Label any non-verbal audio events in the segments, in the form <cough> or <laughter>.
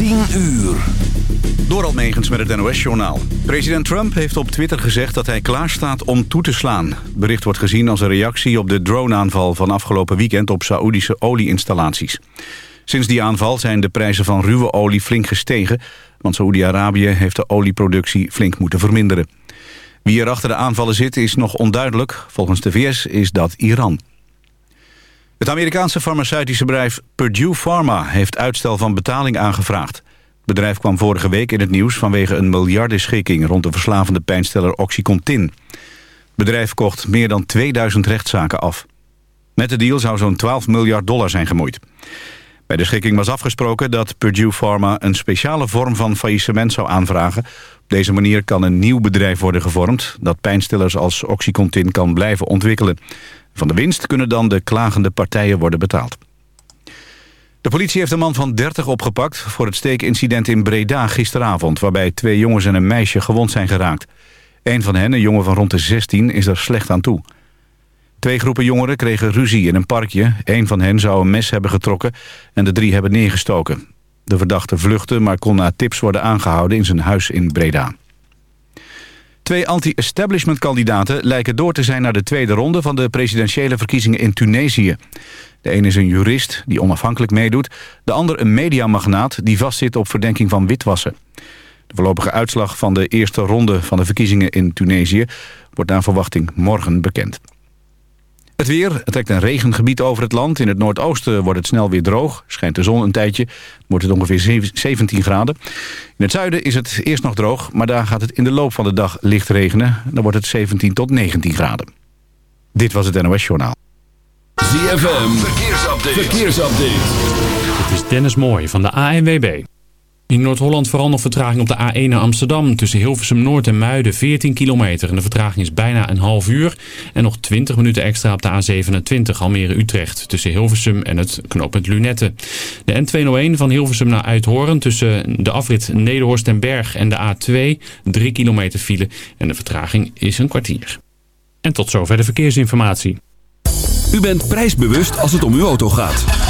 10 uur. Door Almegens met het NOS-journaal. President Trump heeft op Twitter gezegd dat hij klaarstaat om toe te slaan. Bericht wordt gezien als een reactie op de drone-aanval van afgelopen weekend op Saoedische olieinstallaties. Sinds die aanval zijn de prijzen van ruwe olie flink gestegen... want Saoedi-Arabië heeft de olieproductie flink moeten verminderen. Wie er achter de aanvallen zit is nog onduidelijk. Volgens de VS is dat Iran. Het Amerikaanse farmaceutische bedrijf Purdue Pharma... heeft uitstel van betaling aangevraagd. Het bedrijf kwam vorige week in het nieuws... vanwege een miljardenschikking rond de verslavende pijnsteller Oxycontin. Het bedrijf kocht meer dan 2000 rechtszaken af. Met de deal zou zo'n 12 miljard dollar zijn gemoeid. Bij de schikking was afgesproken dat Purdue Pharma... een speciale vorm van faillissement zou aanvragen. Op deze manier kan een nieuw bedrijf worden gevormd... dat pijnstillers als Oxycontin kan blijven ontwikkelen. Van de winst kunnen dan de klagende partijen worden betaald. De politie heeft een man van 30 opgepakt voor het steekincident in Breda gisteravond... waarbij twee jongens en een meisje gewond zijn geraakt. Een van hen, een jongen van rond de 16, is er slecht aan toe. Twee groepen jongeren kregen ruzie in een parkje. Een van hen zou een mes hebben getrokken en de drie hebben neergestoken. De verdachte vluchtte, maar kon na tips worden aangehouden in zijn huis in Breda. Twee anti-establishment kandidaten lijken door te zijn naar de tweede ronde van de presidentiële verkiezingen in Tunesië. De een is een jurist die onafhankelijk meedoet, de ander een mediamagnaat die vastzit op verdenking van witwassen. De voorlopige uitslag van de eerste ronde van de verkiezingen in Tunesië wordt naar verwachting morgen bekend. Het weer, het trekt een regengebied over het land. In het noordoosten wordt het snel weer droog. Schijnt de zon een tijdje. Wordt het ongeveer 17 graden. In het zuiden is het eerst nog droog. Maar daar gaat het in de loop van de dag licht regenen. Dan wordt het 17 tot 19 graden. Dit was het NOS Journaal. ZFM, verkeersupdate. verkeersupdate. Het is Dennis Mooij van de ANWB. In Noord-Holland vooral nog vertraging op de A1 naar Amsterdam. Tussen Hilversum Noord en Muiden 14 kilometer. En de vertraging is bijna een half uur. En nog 20 minuten extra op de A27 Almere-Utrecht. Tussen Hilversum en het knooppunt Lunette. De N201 van Hilversum naar Uithoren. Tussen de afrit Nederhorst en Berg en de A2. 3 kilometer file. En de vertraging is een kwartier. En tot zover de verkeersinformatie. U bent prijsbewust als het om uw auto gaat.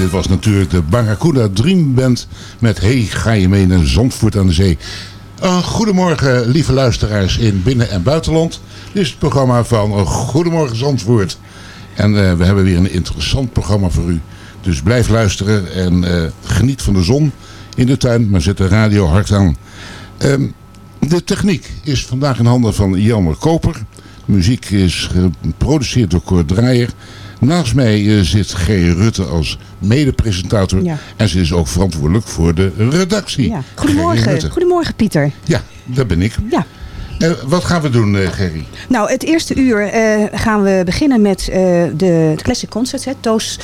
Dit was natuurlijk de Barracuda Dream Band met Hey, ga je mee naar Zandvoort aan de Zee. Uh, goedemorgen, lieve luisteraars in binnen- en buitenland. Dit is het programma van Goedemorgen Zandvoort. En uh, we hebben weer een interessant programma voor u. Dus blijf luisteren en geniet van de zon in de tuin, maar zet de radio hard aan. Um, de techniek is vandaag in handen van Jelmer Koper. De muziek is geproduceerd door Cor Draaier. Naast mij uh, zit G. Rutte als mede-presentator. Ja. En ze is ook verantwoordelijk voor de redactie. Ja. Goedemorgen. Goedemorgen Pieter. Ja, dat ben ik. Ja. Eh, wat gaan we doen, eh, Gerry? Nou, het eerste uur eh, gaan we beginnen met eh, de, de Classic Concerts. Hè. Toos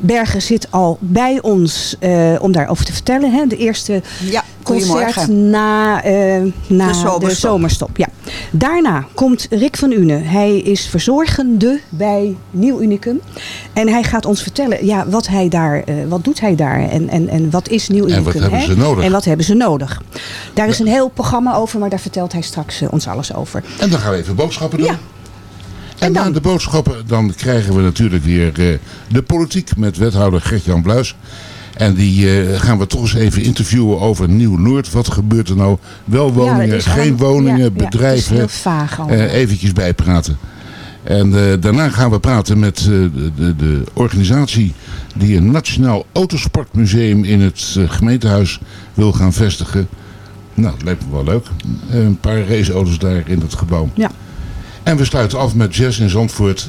Bergen zit al bij ons eh, om daarover te vertellen. Hè. De eerste Ja, concert na, eh, na De de, zomerstop. Ja. Daarna komt Rick van Une. Hij is verzorgende bij Nieuw Unicum. En hij gaat ons vertellen, ja, wat, hij daar, eh, wat doet hij daar en, en, en wat is Nieuw En Unicum. wat hebben hè? ze nodig? En wat hebben ze nodig. Daar is een heel programma over, maar daar vertelt hij straks eh, ons alles over. En dan gaan we even boodschappen doen. Ja. En, En na dan? de boodschappen dan krijgen we natuurlijk weer eh, de politiek met wethouder Gert-Jan Bluis. En die eh, gaan we toch eens even interviewen over Nieuw-Noord. Wat gebeurt er nou? Wel woningen, Ja, geen allemaal- woningen, ja, ja, bedrijven. heel vaag allemaal. Eh, eventjes bijpraten. En eh, daarna gaan we praten met eh, de, de, organisatie die een nationaal autosportmuseum in het eh, gemeentehuis wil gaan vestigen. Nou, dat lijkt me wel leuk. Eh, een paar raceauto's daar in het gebouw. Ja. En we sluiten af met Jazz in Zandvoort.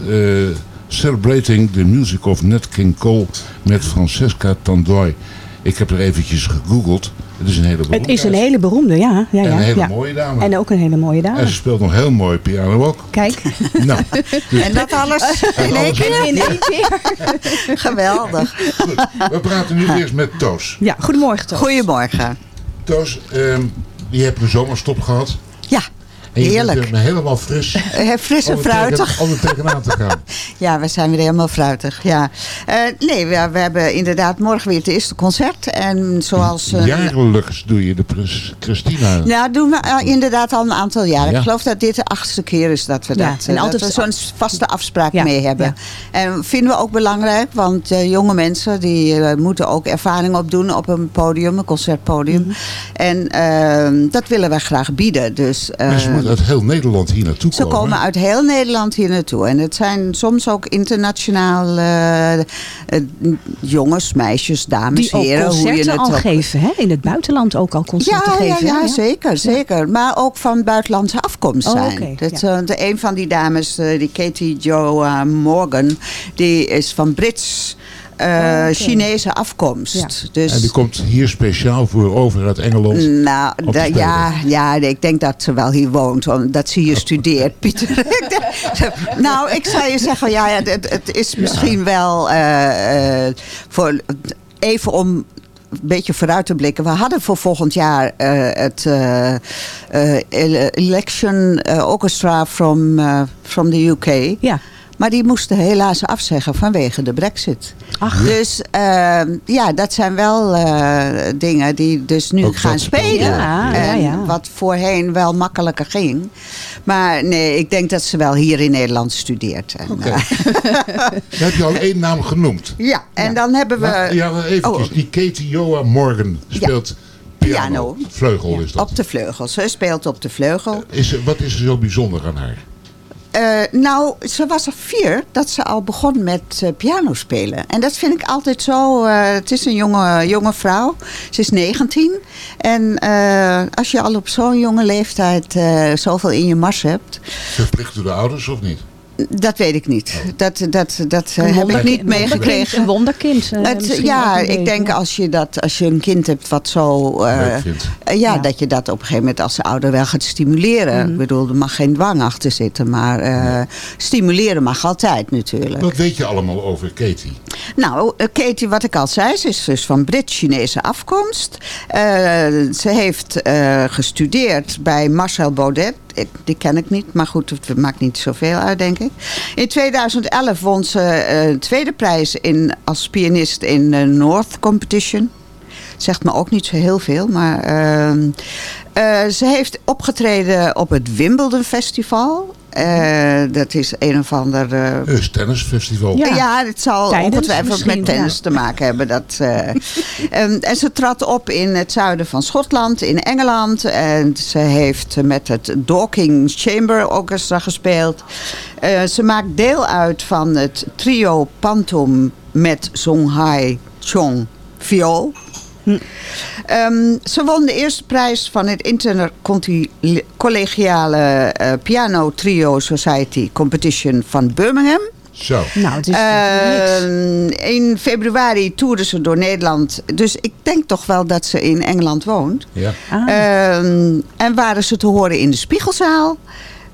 Celebrating the music of Nat King Cole met Francesca Tandoy. Ik heb er eventjes gegoogeld. Het is een hele Het is een hele beroemde, ja. ja, ja En een hele ja. mooie dame. En ook een hele mooie dame. En ze speelt nog heel mooi piano ook. Kijk, <laughs> Nou, dus En dat alles <laughs> in één keer? in één keer. <laughs> Geweldig. goed. We praten nu eerst met Toos. Ja, goedemorgen toch. Goedemorgen. Toos, ehm, je hebt een zomerstop gehad. Ja, En je Heerlijk. bent helemaal fris. eh, fris en om tegen- fruitig. Om er tegenaan te gaan. <laughs> Ja, we zijn weer helemaal fruitig. Ja. Eh, nee, we, we hebben inderdaad morgen weer het eerste concert. En zoals... eh, Jaarlijks doe je de Pres- Christina. Ja, doen we inderdaad al een aantal jaar. Ja. Ik geloof dat dit de achtste keer is dat we, Ja, dat, en altijd- dat zo'n vaste afspraak Ja, mee hebben. ja. En vinden we ook belangrijk, want eh, jonge mensen die moeten ook ervaring opdoen op een podium, een concertpodium. Mhm. En eh, dat willen wij graag bieden. Dus, ze moeten uit heel Nederland hier naartoe ze komen. komen uit heel Nederland hier naartoe. En het zijn soms ook internationaal eh, eh, jongens, meisjes, dames, Die ook heren. hoe je concerten het al ook- geven, hè? In het buitenland ook al concerten ja, geven. ja, ja, zeker, zeker. Maar ook van buitenlandse afkomst Oh, zijn. Dat, ja. eh, de, een van die dames, eh, die Katie Jo Morgan, die is van Brits. Oké. Chinese afkomst. Ja. Dus, En die komt hier speciaal voor over uit Engeland. nou, ja, ja, ik denk dat ze wel hier woont, omdat ze hier studeert, <laughs> Pieter. <laughs> Nou, ik zou je zeggen, ja, ja, het, het is misschien wel eh, eh, voor even om een beetje vooruit te blikken. We hadden voor volgend jaar eh, het eh, eh, ele- Election Orchestra from, from the UK. Ja. Maar die moesten helaas afzeggen vanwege de brexit. Ach. Dus eh, ja, dat zijn wel eh, dingen die dus nu Ook gaan spelen. Ja, ja, en ja. Wat voorheen wel makkelijker ging. Maar nee, ik denk dat ze wel hier in Nederland studeert. En, Oké. eh, <laughs> heb je al één naam genoemd. ja, en dan hebben we... Ja, eventjes. Oh. Die Katie Joa Morgan speelt piano. Piano. Vleugel is dat. Op de vleugel. Ze speelt op de vleugel. Is, wat is er zo bijzonder aan haar? Eh, nou, ze was er vier dat ze al begon met eh, piano spelen. En dat vind ik altijd zo. eh, het is een jonge, jonge vrouw. Ze is 19. En als je al op zo'n jonge leeftijd zoveel in je mars hebt. Verplicht door de ouders of niet? Dat weet ik niet. Dat, dat, dat Een heb ik niet meegekregen. Een wonderkind. eh, Het, ja, ik beetje. denk als je, dat, als je een kind hebt wat zo... eh, eh, ja, Ja. dat je dat op een gegeven moment als ouder wel gaat stimuleren. Mhm. Ik bedoel, er mag geen dwang achter zitten. Maar eh, stimuleren mag altijd natuurlijk. Wat weet je allemaal over Katie? Nou, eh, Katie, wat ik al zei, ze is dus van Brits-Chinese afkomst. Eh, ze heeft eh, gestudeerd bij Marcel Baudet. Die ken ik niet, maar goed, het maakt niet zoveel uit, denk ik. In 2011 won ze eh, tweede prijs in, als pianist in de North Competition. Zegt me ook niet zo heel veel, maar... ehm, eh, ze heeft opgetreden op het Wimbledon Festival. Eh, dat is een of ander... eh, Het is tennisfestival. ja. het zal Tijdens ongetwijfeld met tennis ja. te maken hebben. Dat, eh, <laughs> Ehm, en ze trad op in het zuiden van Schotland, in Engeland. En ze heeft met het Dorking Chamber Orchestra gespeeld. Eh, ze maakt deel uit van het trio Pantum met Song Hai Chong viool. Ehm, ze won de eerste prijs van het intercollegiale eh, Piano Trio Society Competition van Birmingham. Zo. Nou, het is. Ehm, in februari toerde ze door Nederland. Dus ik denk toch wel dat ze in Engeland woont. Ja. Ah. Ehm, en waren ze te horen in de Spiegelzaal.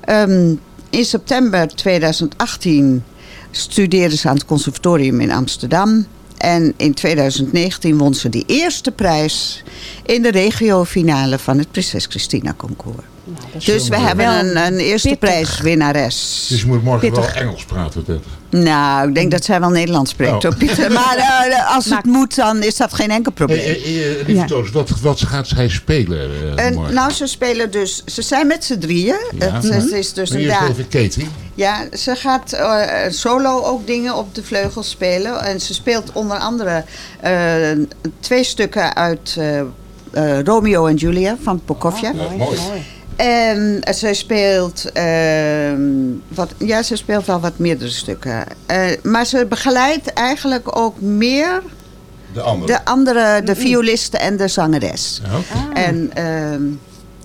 Ehm, in september 2018 studeerde ze aan het conservatorium in Amsterdam. En in 2019 won ze de eerste prijs in de regiofinale van het Prinses Christina Concours. Dus we hebben een, een eerste pittig. prijswinnares. Dus je moet morgen Pittig. wel Engels praten. Ted. Nou, ik denk dat zij wel Nederlands spreekt, Oh. Pieter. Maar eh, als het moet, dan is dat geen enkel probleem. Hey, hey, eh, lieve Ja. Toos, wat, wat gaat zij spelen eh, En, nou, ze spelen dus... Ze zijn met z'n drieën. Ja. Het, het is dus Maar een eerst even Katie. Ja, ze gaat eh, solo ook dingen op de vleugel spelen. En ze speelt onder andere eh, twee stukken uit eh, eh, Romeo en Julia van Prokofjev. Ja, mooi. En zij speelt, ehm, wat, ja, ze speelt wel wat meerdere stukken. Eh, maar ze begeleidt eigenlijk ook meer De andere. de andere, de violisten en de zangeres. Ja. En ehm,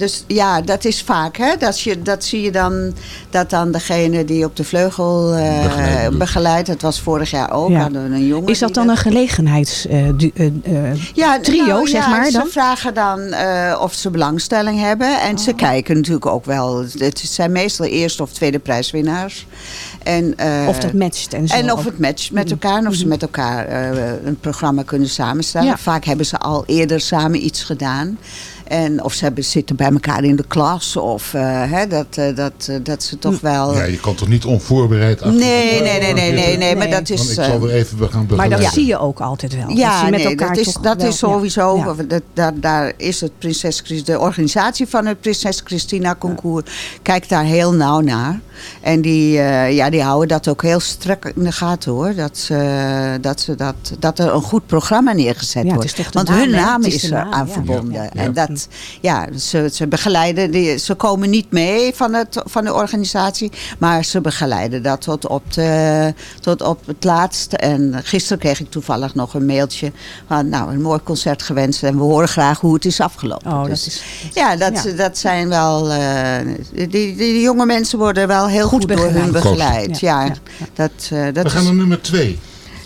dus ja, dat is vaak, hè? Dat, je, dat zie je dan, dat dan degene die op de vleugel eh, begeleidt. Dat was vorig jaar ook, Ja. hadden we een jongen. Is dat dan een gelegenheids eh, du- eh, eh, ja, trio, nou, zeg ja, maar dan? Ze vragen dan eh, of ze belangstelling hebben. En Oh. ze kijken natuurlijk ook wel. Het zijn meestal eerste of tweede prijswinnaars. En, eh, of dat matcht en zo? En of het matcht met elkaar. En of ze met elkaar een programma kunnen samenstellen. Ja. Vaak hebben ze al eerder samen iets gedaan. En of ze hebben, zitten bij elkaar in de klas. Of eh, hè, dat, eh, dat, eh, dat ze toch wel... Ja, je kan toch niet onvoorbereid achter nee, de- nee, nee, nee, nee, nee, maar dat is... Want ik eh, zal weer even gaan Maar dat zie je ook altijd wel. dat ja, ze met nee, elkaar dat is, toch dat wel- is sowieso. Ja. Dat, daar, daar is het Prinses Christ- de organisatie van het Prinses Christina Concours kijkt daar heel nauw naar. En die, eh, ja, die houden dat ook heel strak in de gaten hoor. Dat, ze, dat, ze dat, dat er een goed programma neergezet Ja, het wordt. is toch de Want naam, hun naam is er aan ja. verbonden. Ja. En dat, ja, ze, ze begeleiden, die, ze komen niet mee van, het, van de organisatie. Maar ze begeleiden dat tot op, de, tot op het laatst. En gisteren kreeg ik toevallig nog een mailtje van nou, een mooi concert gewenst. En we horen graag hoe het is afgelopen. Oh, dat Dus, is- ja, dat, ja. dat zijn wel... eh, die, die, die jonge mensen worden wel heel goed, Goed door hun begeleid. Ja, Ja, ja, Dat, eh, dat We is... gaan naar nummer twee.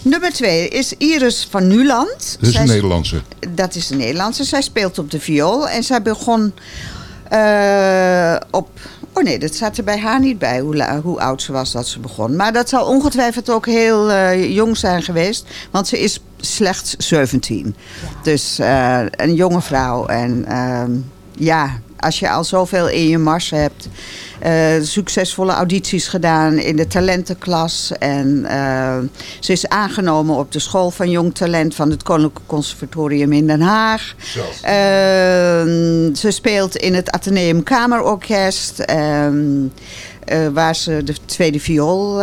Nummer twee is Iris van Nuland. Dat is Zij een is- Nederlandse. dat is de Nederlandse. Zij speelt op de viool. En zij begon eh, op... Oh nee, dat staat er bij haar niet bij, hoe, hoe oud ze was dat ze begon. Maar dat zal ongetwijfeld ook heel eh, jong zijn geweest. Want ze is slechts 17. Dus eh, een jonge vrouw. En ehm, ja, als je al zoveel in je mars hebt... eh, succesvolle audities gedaan in de talentenklas. En eh, ze is aangenomen op de school van jong talent van het Koninklijk Conservatorium in Den Haag. Eh, ze speelt in het Atheneum Kamerorkest. ehm, eh, waar ze de tweede viool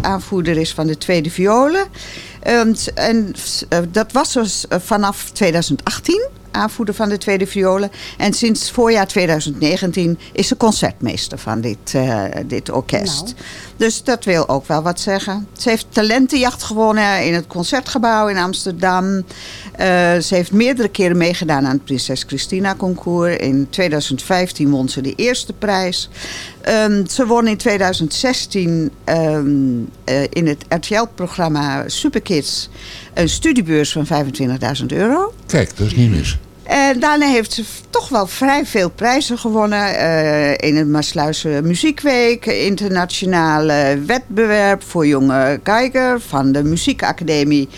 aanvoerder is van de tweede violen. Ehm, en dat was dus vanaf 2018 aanvoerder van de tweede violen. En sinds voorjaar 2019 is ze concertmeester van dit, eh, dit orkest. Nou. Dus dat wil ook wel wat zeggen. Ze heeft talentenjacht gewonnen in het Concertgebouw in Amsterdam. Eh, ze heeft meerdere keren meegedaan aan het Prinses Christina Concours. In 2015 won ze de eerste prijs. Ehm, ze won in 2016 ehm, eh, in het RTL-programma Superkids een studiebeurs van 25.000 euro. Kijk, dat is niet mis. En daarna heeft ze toch wel vrij veel prijzen gewonnen. eh, in het Maasluizen Muziekweek, internationale wedbewerp voor jonge kijker van de Muziekacademie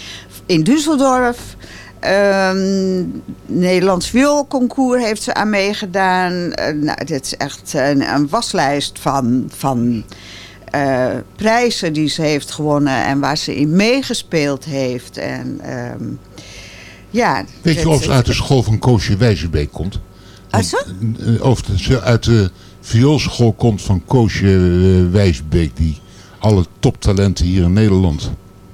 in Düsseldorf. Ehm, Nederlands vioolconcours heeft ze aan meegedaan. Eh, nou, dit is echt een, een waslijst van, van eh, prijzen die ze heeft gewonnen en waar ze in meegespeeld heeft. En, ehm, ja, Weet je of ze uit de school van Koosje Wijzenbeek komt? Uit eh, Of ze uit de vioolschool komt van Koosje eh, Wijsbeek. Die alle toptalenten hier in Nederland.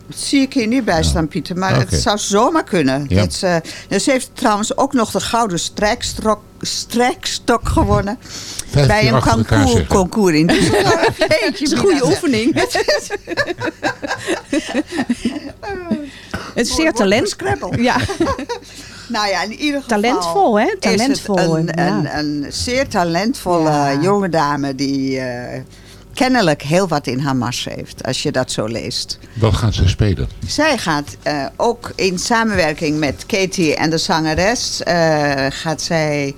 Dat zie ik hier niet bij staan, Pieter. Maar het zou zomaar kunnen. Ja. Het, is, eh, dus ze heeft trouwens ook nog de gouden strijkstok, strijkstok gewonnen. Vijf bij een concours, concours in <laughs> Düsseldorf. Dat is een goede oefening. <laughs> Het is zeer talent. Ja. <laughs> Nou ja, in ieder geval. Talentvol, hè? is het Talentvol, Een, ja. een, een zeer talentvolle Ja. jonge dame die eh, kennelijk heel wat in haar mars heeft, als je dat zo leest. Wat gaan ze spelen? Zij gaat eh, ook in samenwerking met Katie en de zangeres, eh, gaat zij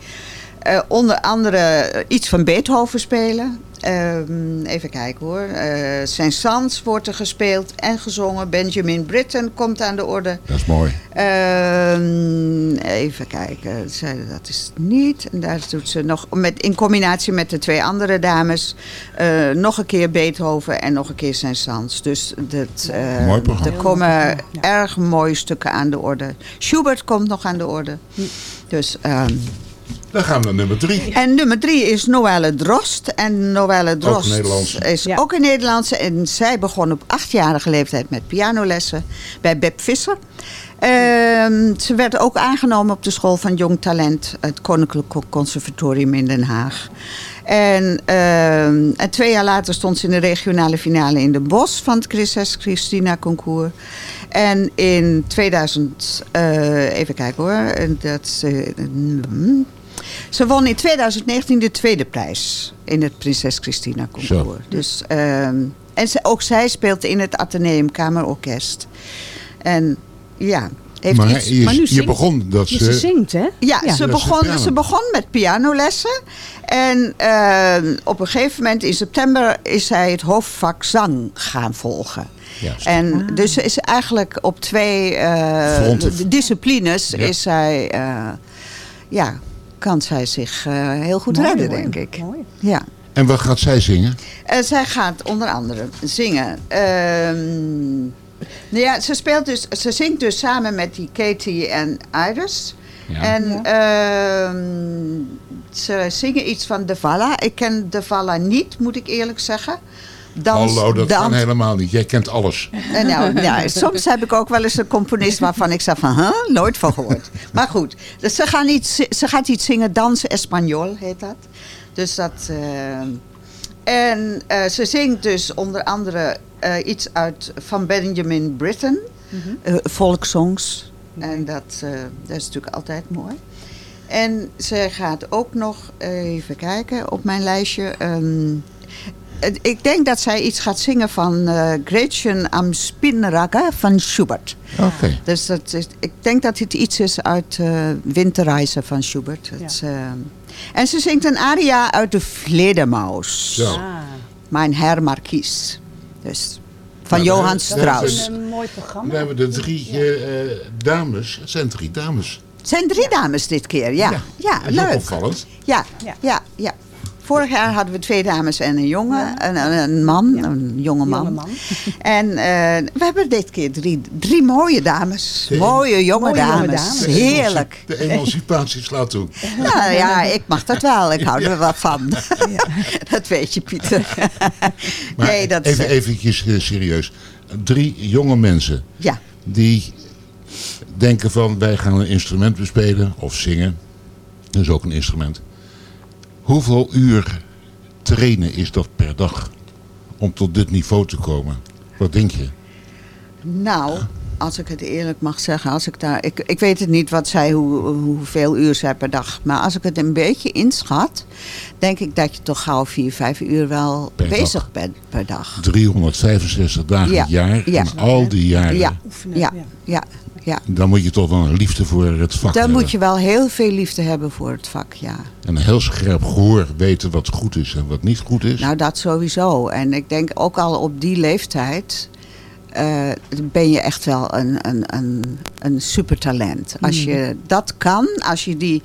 eh, onder andere iets van Beethoven spelen. Ehm, even kijken hoor. Eh Saint-Saëns wordt er gespeeld en gezongen. Benjamin Britten komt aan de orde. Dat is mooi. Ehm, even kijken, zij, dat is het niet. En daar doet ze nog met, in combinatie met de twee andere dames eh, nog een keer Beethoven en nog een keer Saint-Saëns. Dus dat, eh, Mooi programma. er komen erg mooie stukken aan de orde. Schubert komt nog aan de orde. Dus, ehm, Dan gaan we naar nummer drie. en nummer drie is Noelle Drost. En Noelle Drost Nederlandse. is Ja. ook een Nederlandse. En zij begon op achtjarige leeftijd met pianolessen bij Beb Visser. Ehm, ze werd ook aangenomen op de school van Jong Talent, het Koninklijk Conservatorium in Den Haag. En, ehm, en twee jaar later stond ze in de regionale finale in de Bos van het Christus Christina Concours. En in 2000, eh, even kijken hoor, en dat, mm, ze won in 2019 de tweede prijs in het Prinses Christina Concours. Dus, ehm, en ze, ook zij speelt in het Atheneum Kamerorkest. En ja, heeft maar iets... je, maar nu je zingt- begon dat Je ze... zingt, hè? Ja, Ja. Ze, begon, ze begon met pianolessen. En ehm, op een gegeven moment in september is zij het hoofdvak zang gaan volgen. Juist. En dus ze is eigenlijk op twee eh, disciplines Ja. is zij, eh, ja, kan zij zich eh, heel goed Mooi, redden, denk ik. Mooi. Ja. En wat gaat zij zingen? En zij gaat onder andere zingen. Ehm, nou ja, ze, speelt dus, ze zingt dus samen met die Katie en Iris. Ja. En ehm, ze zingen iets van De Valla. Ik ken De Valla niet, moet ik eerlijk zeggen. Dans, Hallo, dat dans, kan helemaal niet. Jij kent alles. Eh, nou, ja, soms heb ik ook wel eens een componist waarvan ik zeg van, huh? nooit van gehoord. Maar goed, dus ze, gaan iets, zi- ze gaat iets zingen, Dansen Espanol heet dat. Dus dat... eh, en eh, ze zingt dus onder andere eh, iets uit van Benjamin Britten, eh, volkssongs. En dat, eh, dat is natuurlijk altijd mooi. En ze gaat ook nog, even kijken op mijn lijstje... ehm, ik denk dat zij iets gaat zingen van eh Gretchen am Spinnragge van Schubert. Oké. Dus dat is, ik denk dat het iets is uit eh Winterreizen van Schubert. Het, eh, en ze zingt een aria uit de Vleermuis. Zo. Ah. Mijn Herr Marquis. Dus van Nou, dat Strauss. is Een mooi programma. We hebben de drie dames. Het zijn drie dames. Het zijn drie dames dit keer, ja. Ja, leuk. opvallend. Ja, Ja. ja, ja. Vorig jaar hadden we twee dames en een jongen, een, een, een man, een jonge man. Jonge man. <laughs> En eh, we hebben dit keer drie, drie mooie dames. De- mooie jonge Mooie jonge dames. dames. De Heerlijk. De emancipatie slaat toe. <laughs> Nou ja, ik mag dat wel. Ik hou er wel van. <laughs> dat weet je, Pieter. Maar nee, dat even eventjes eh, serieus. Drie jonge mensen Ja. die denken van wij gaan een instrument bespelen of zingen. Dat is ook een instrument. Hoeveel uur trainen is dat per dag om tot dit niveau te komen? Wat denk je? Nou, als ik het eerlijk mag zeggen, als ik daar, ik, ik weet het niet wat zij, hoe, hoeveel uur zij per dag. Maar als ik het een beetje inschat, denk ik dat je toch gauw vier, vijf uur wel Per bezig dag. bent per dag. 365 dagen Ja, het jaar. ja. En al die jaren. Ja, Oefenen, ja, ja. Ja. Dan moet je toch wel een liefde voor het vak Dan hebben. moet je wel heel veel liefde hebben voor het vak, ja. En een heel scherp gehoor weten wat goed is en wat niet goed is. Nou, dat sowieso. En ik denk ook al op die leeftijd eh, ben je echt wel een, een, een, een supertalent. Als je dat kan, als je die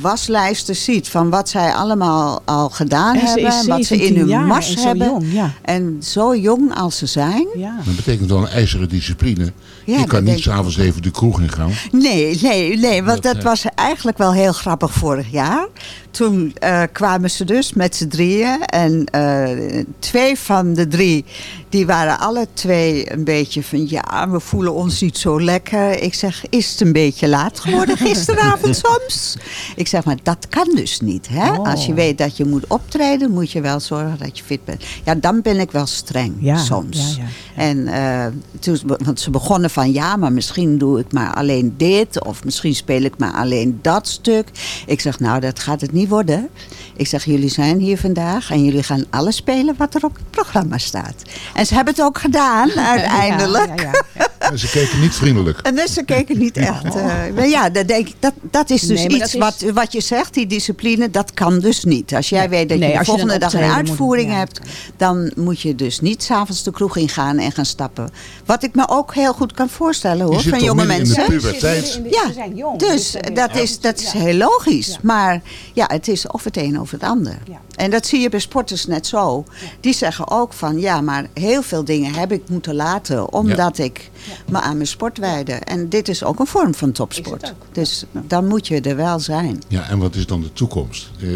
waslijsten ziet van wat zij allemaal al gedaan En hebben, wat ze in 17 hun jaar mars en zo hebben. jong, ja. En zo jong als ze zijn. Ja. Dat betekent wel een ijzeren discipline. Ja, je kan niet s'avonds even de kroeg in gaan. Nee, nee, nee, want Dat, dat eh, was eigenlijk wel heel grappig vorig jaar. Toen eh, kwamen ze dus met z'n drieën. En eh, twee van de drie, die waren alle twee een beetje van... ja, we voelen ons niet zo lekker. Ik zeg, is het een beetje laat geworden <laughs> gisteravond soms? Ik zeg, maar dat kan dus niet. Hè? Oh. Als je weet dat je moet optreden, moet je wel zorgen dat je fit bent. Ja, dan ben ik wel streng Ja, soms. ja, ja. En eh, toen, want ze begonnen van ja, maar misschien doe ik maar alleen dit. Of misschien speel ik maar alleen dat stuk. Ik zeg nou, dat gaat het niet worden. Ik zeg, jullie zijn hier vandaag en jullie gaan alles spelen wat er op het programma staat. En ze hebben het ook gedaan <laughs> uiteindelijk. Ja, ja, ja. En ze keken niet vriendelijk. En dus ze keken niet echt. eh, maar ja, dat, denk ik, dat, dat is dus Nee, iets is- Wat, wat je zegt, die discipline, dat kan dus niet. Als jij weet dat Nee, je de je volgende dag een moet- uitvoering ja, hebt, dan moet je dus niet s'avonds de kroeg ingaan en gaan stappen. Wat ik me ook heel goed kan voorstellen hoor, van jonge midden in de mensen. Ja, Ze zijn jong. dus dan- dat is, dat is heel logisch. Maar ja, het is of het een of het ander. Ja. En dat zie je bij sporters net zo. Die zeggen ook van ja, maar heel veel dingen heb ik moeten laten omdat ik me aan mijn sport wijde. En dit is ook een vorm van topsport. Dus dan moet je er wel zijn. Ja, en wat is dan de toekomst? Eh,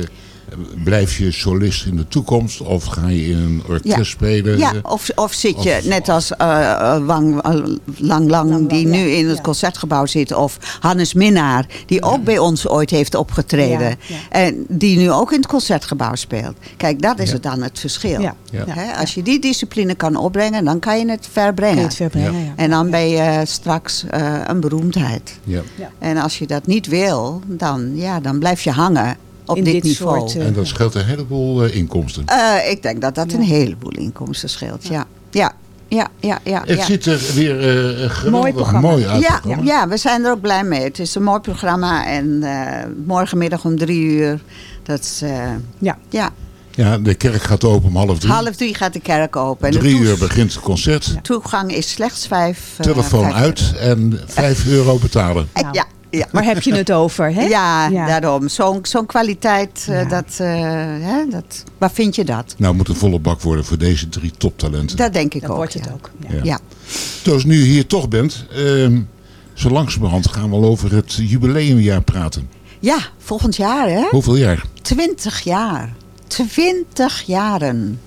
blijf je solist in de toekomst of ga je in een orkest Ja. spelen? Ja, of, of zit je Of- net als eh, eh, Wang eh, Lang Lang, die nu in het concertgebouw zit. Of Hannes Minnaar, die ook bij ons ooit heeft opgetreden. Ja, ja. En die nu ook in het concertgebouw speelt. Kijk, dat is Ja. het dan het verschil. Ja. Ja. Hè, als je die discipline kan opbrengen, dan kan je het je het verbrengen, ja. En dan ben je straks eh, een beroemdheid. Ja. En als je dat niet wil, dan, ja, dan blijf je hangen op In dit, dit niveau. soort, eh, En dat scheelt een heleboel eh, inkomsten. Eh, ik denk dat dat een heleboel inkomsten scheelt. Ja, ja, ja, ja. ja, Het ja. ziet er weer eh geweldig mooi, programma. uit. ja, ja, we zijn er ook blij mee. Het is een mooi programma en eh, morgenmiddag om drie uur. Dat is, eh, Ja. ja, Ja, de kerk gaat open om half drie. half drie gaat de kerk open. En Drie uur begint het concert. toegang is slechts vijf. Telefoon vijf uit en vijf euro betalen. Ja, ja. Waar heb je het over, hè? Ja, Ja. daarom. Zo'n zo'n kwaliteit, eh, Ja. dat, eh, hè, dat, waar vind je dat? Nou, moet een volle bak worden voor deze drie toptalenten. Dat denk ik Dat ook. wordt het ja. ook. Ja. Ja. Ja. Zoals nu hier toch bent, ehm, zo langzamerhand gaan we al over het jubileumjaar praten. ja, volgend jaar hè? Hoeveel jaar? 20 jaar. 20 jaren.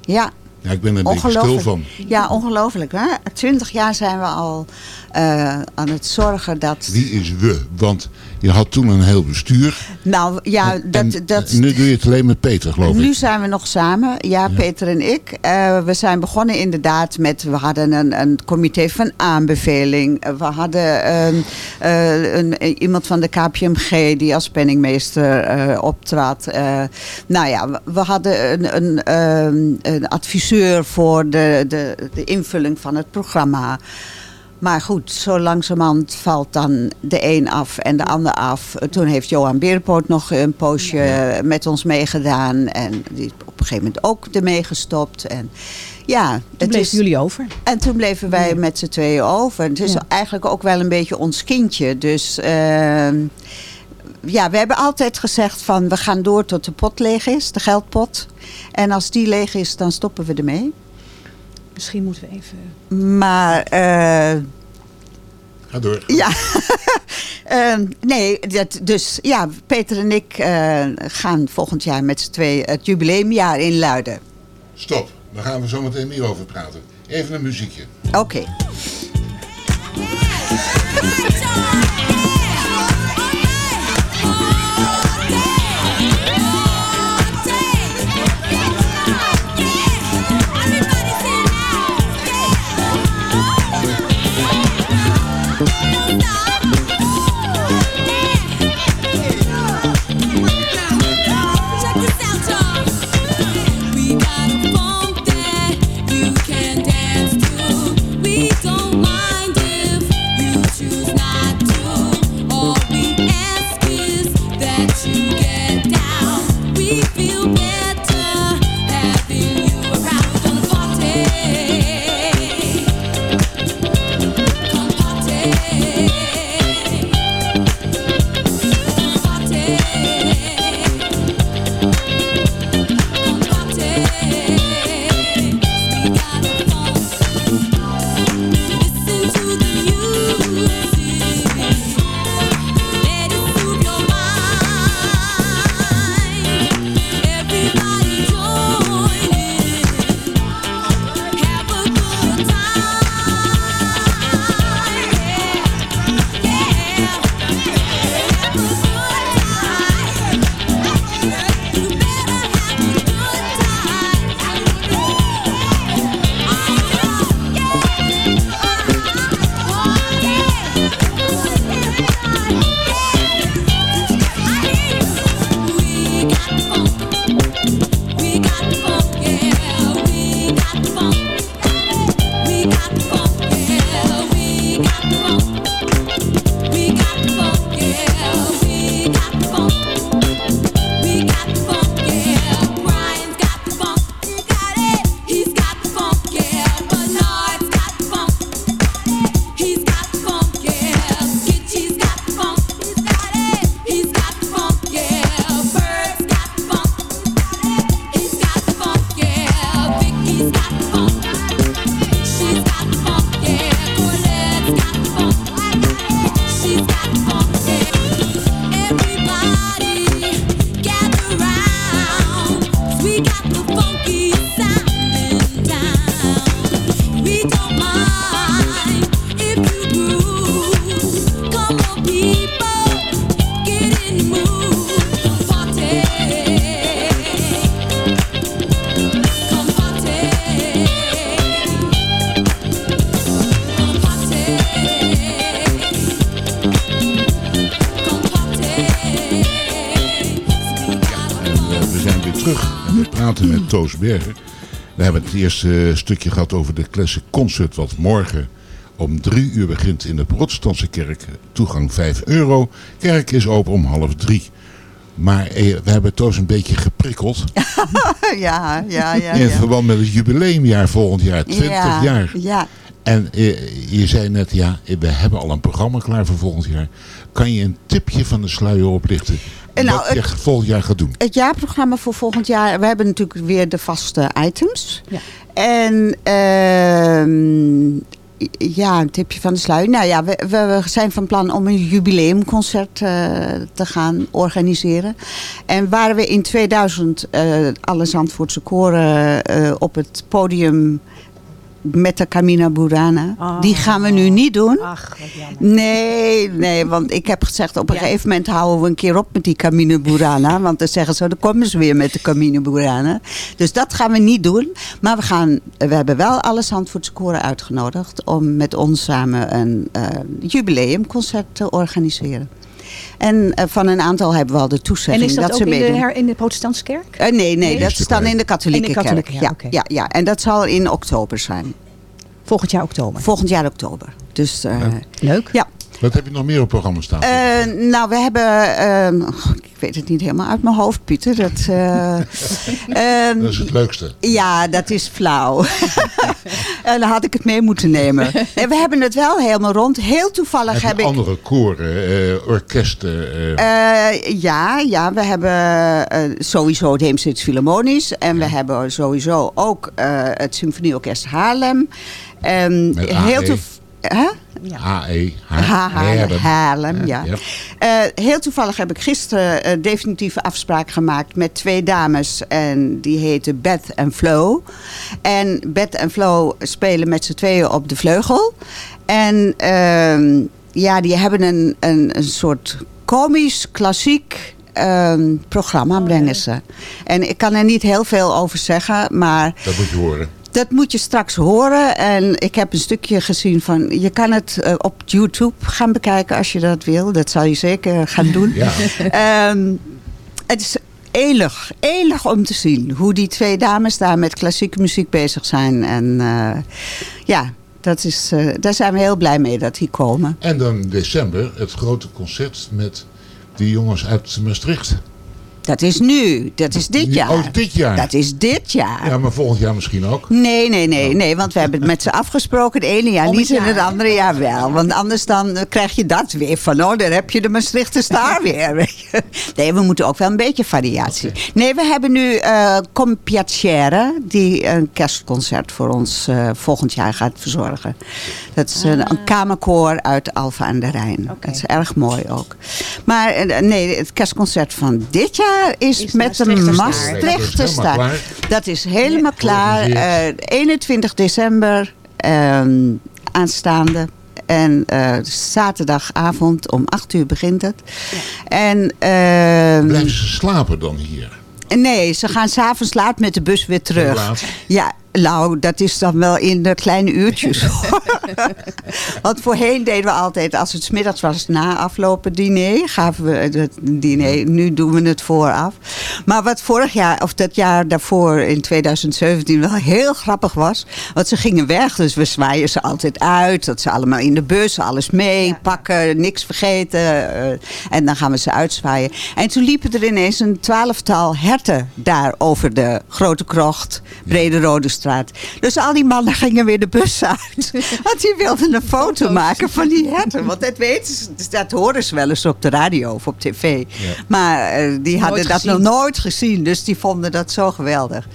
Ja, Ja, ik ben er een beetje stil van. Ja, ongelooflijk. Hè? 20 jaar zijn we al eh, aan het zorgen dat... Wie is we? Want je had toen een heel bestuur. Nou ja, dat... en dat nu doe je het alleen met Peter, geloof Nu ik. zijn we nog samen, ja, Peter en ik. Eh, we zijn begonnen inderdaad met, we hadden een, een comité van aanbeveling. We hadden ehm, eh, een, eh, iemand van de KPMG die als penningmeester eh, optrad. Nou ja, we, hadden een, een, ehm, een adviseur voor de, de, de invulling van het programma. Maar goed, zo langzamerhand valt dan de een af en de ander af. Toen heeft Johan Beerpoot nog een poosje met ons meegedaan. En die is op een gegeven moment ook ermee gestopt. En ja, Toen het bleven is, jullie over. en toen bleven wij met z'n tweeën over. Het is Ja. eigenlijk ook wel een beetje ons kindje. Dus ehm, ja, we hebben altijd gezegd van we gaan door tot de pot leeg is, de geldpot. En als die leeg is, dan stoppen we ermee. Misschien moeten we even... Maar eh, Ga door. ja, Ehm, nee, dat, dus ja, Peter en ik eh, gaan volgend jaar met z'n twee het jubileumjaar inluiden. Stop, daar gaan we zo meteen meer over praten. Even een muziekje. Oké. Toos Berger. We hebben het eerste stukje gehad over de Classic Concert... wat morgen om drie uur begint in de protestantse kerk. Toegang 5 euro. Kerk is open om half drie. Maar eh, we hebben Toos een beetje geprikkeld... <laughs> ja, ja, ja. in ja. verband met het jubileumjaar volgend jaar. 20 ja, jaar. Ja, En eh, je zei net, ja, we hebben al een programma klaar voor volgend jaar. Kan je een tipje van de sluier oplichten? Nou, wat je het- volgend jaar gaat doen? het jaarprogramma voor volgend jaar. We hebben natuurlijk weer de vaste items. Ja. En ehm, ja, een tipje van de sluier. Nou ja, we, zijn van plan om een jubileumconcert eh, te gaan organiseren. En waar we in 2000 eh, alle Zandvoortse koren eh, op het podium met de Camina Burana. Oh. Die gaan we nu niet doen. Ach, wat jammer. Nee, nee, want ik heb gezegd op een Ja. gegeven moment houden we een keer op met die Camino Burana. <laughs> Want dan zeggen ze, dan komen ze weer met de Camino Burana. Dus dat gaan we niet doen. Maar we, gaan, we hebben wel alle Zandvoortse koren uitgenodigd om met ons samen een eh, jubileumconcert te organiseren. En eh, van een aantal hebben we al de En toezegging is dat, dat, ook ze in de, meedoen. her- in de protestantse kerk? Eh, nee, nee, Nee? dat is dan in de katholieke, In de katholieke, kerk. ja, Ja, oké. ja, ja, en dat zal in oktober zijn. Volgend jaar oktober. Volgend jaar oktober. Dus eh, Leuk. ja. Wat heb je nog meer op programma staan? Eh, nou, we hebben... ehm, goh, ik weet het niet helemaal uit mijn hoofd, Pieter. Dat, eh, <laughs> ehm, dat is het leukste. ja, dat is flauw. <laughs> en dan had ik het mee moeten nemen. En we hebben het wel helemaal rond. Heel toevallig Heb heb, ik... andere koren, eh, orkesten? eh, ja, ja, we hebben sowieso het Heemstede Philharmonisch. En we hebben sowieso ook het Symfonieorkest Haarlem. Met heel AE. HE, Ha- Haarlem, Haarlem, ja. Ja. Eh, heel toevallig heb ik gisteren een definitieve afspraak gemaakt met twee dames. En die heten Beth en Flo. En Beth en Flo spelen met z'n tweeën op de vleugel. En ehm, ja, die hebben een, een, een soort komisch, klassiek ehm, programma brengen ze. En ik kan er niet heel veel over zeggen, maar... Dat moet je horen. Dat moet je straks horen. En ik heb een stukje gezien van... Je kan het eh, op YouTube gaan bekijken als je dat wil. Dat zal je zeker gaan doen. <laughs> Ja. Ehm, het is enig, enig om te zien. Hoe die twee dames daar met klassieke muziek bezig zijn. En eh, ja, dat is, eh, daar zijn we heel blij mee dat die komen. En dan in december het grote concert met die jongens uit Maastricht. Dat is nu. Dat is dit jaar. Oh, dit jaar. Dat is dit jaar. Ja, maar volgend jaar misschien ook. Nee, nee, nee, nee, want we hebben het met ze afgesproken. Het ene jaar Om niet en het andere jaar wel. Want anders dan eh, krijg je dat weer van, oh, daar heb je de Maastrichter Star <laughs> weer. weet je. Nee, we moeten ook wel een beetje variatie. Nee, we hebben nu eh Compiacere, die een kerstconcert voor ons eh, volgend jaar gaat verzorgen. Dat is een, een kamerkoor uit Alfa aan de Rijn. Oké. Dat is erg mooi ook. Maar nee, het kerstconcert van dit jaar is, met de Maastrichter Star. Maastrichter Dat is helemaal Star. klaar. Dat is helemaal klaar. Georganiseerd. Eh, 21 december ehm, aanstaande. En eh, zaterdagavond om 8 uur begint het. En, ehm, Blijven ze slapen dan hier? nee, ze gaan s'avonds laat met de bus weer terug. laat? Ja, nou, dat is dan wel in de kleine uurtjes. <laughs> Want voorheen deden we altijd, als het middags was na aflopen diner, gaven we het diner. Nu doen we het vooraf. Maar wat vorig jaar, of dat jaar daarvoor in 2017 wel heel grappig was. Want ze gingen weg, dus we zwaaien ze altijd uit. Dat ze allemaal in de bus, alles mee, pakken, niks vergeten. eh, en dan gaan we ze uitzwaaien. En toen liepen er ineens een twaalftal herten daar over de Grote Krocht, Brede Rode Straat. Dus al die mannen gingen weer de bus uit. <laughs> Want die wilden een foto maken van die herten. Want dat weten ze, dus dat horen ze wel eens op de radio of op tv. Maar eh, die hadden dat gezien. nog nooit gezien. Dus die vonden dat zo geweldig.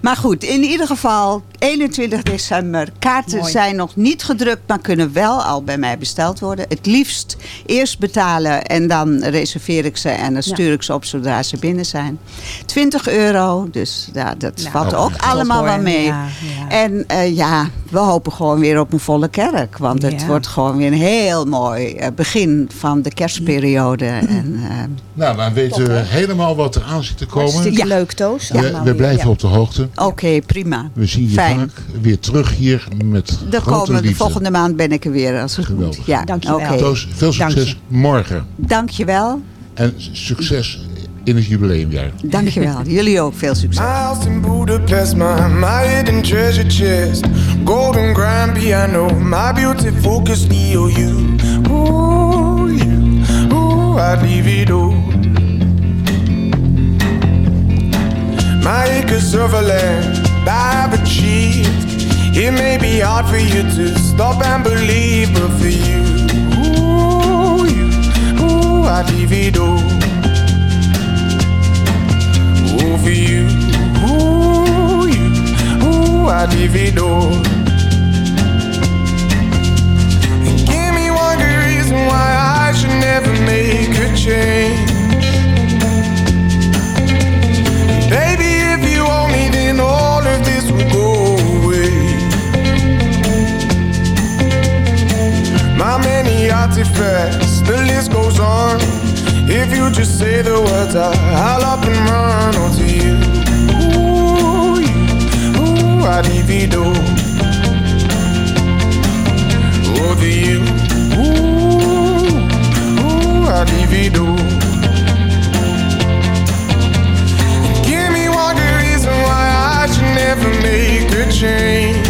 Maar goed, in ieder geval 21 december. Kaarten Mooi. zijn nog niet gedrukt, maar kunnen wel al bij mij besteld worden. Het liefst eerst betalen en dan reserveer ik ze en dan Ja. stuur ik ze op zodra ze binnen zijn. 20 euro, dus ja, dat Nou, valt dat ook allemaal wel mee. Ja, ja. En eh, ja, we hopen gewoon weer op een volle kerk. Want het Ja. wordt gewoon weer een heel mooi eh, begin van de kerstperiode. En, eh, Nou, dan weten we helemaal wat er aan zit te komen. Hartstikke Ja. leuk, Toos. We, we blijven ja. op de hoogte. Oké, prima. We zien je Fijn. vaak weer terug hier met De, grote komende, de liefde. volgende maand ben ik er weer als het Geweldig. moet. Ja, Dankjewel. oké. Toos, veel Dank succes je. morgen. Dankjewel. En succes in het jubileumjaar. Dankjewel. <laughs> Jullie ook veel succes. My house in Budapest, my, my hidden treasure chest. Golden grand piano, my beauty focus EOU. Ooh, you, ooh, I'd leave it all. My acres of land I've achieved. It may be hard for you to stop and believe, but for you, ooh, you, ooh, I'd leave it all. For you, ooh, you, ooh, I'd leave it all. Give me one good reason why I should never make a change. Baby, if you owe me, then all of this will go away. My many artifacts, the list goes on. If you just say the words, I, I'll up and run onto you. Ooh, you, ooh, I'd divido. Over you, ooh, ooh, I'd divido. Give me one good reason why I should never make a change.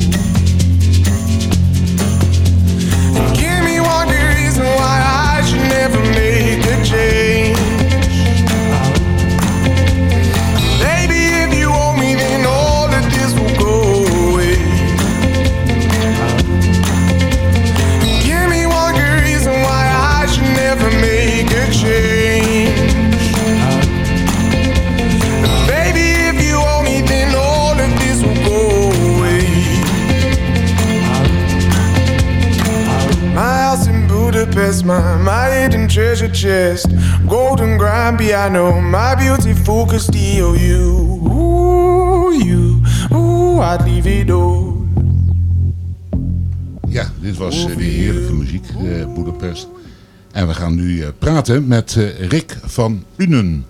My, my hidden treasure chest. Golden grand piano, my beauty focus steal you. Ooh, you, ooh, I'd leave it all. Ja, dit was eh, weer heerlijke muziek, eh Boedapest. En we gaan nu eh, praten met eh, Rick van Unen.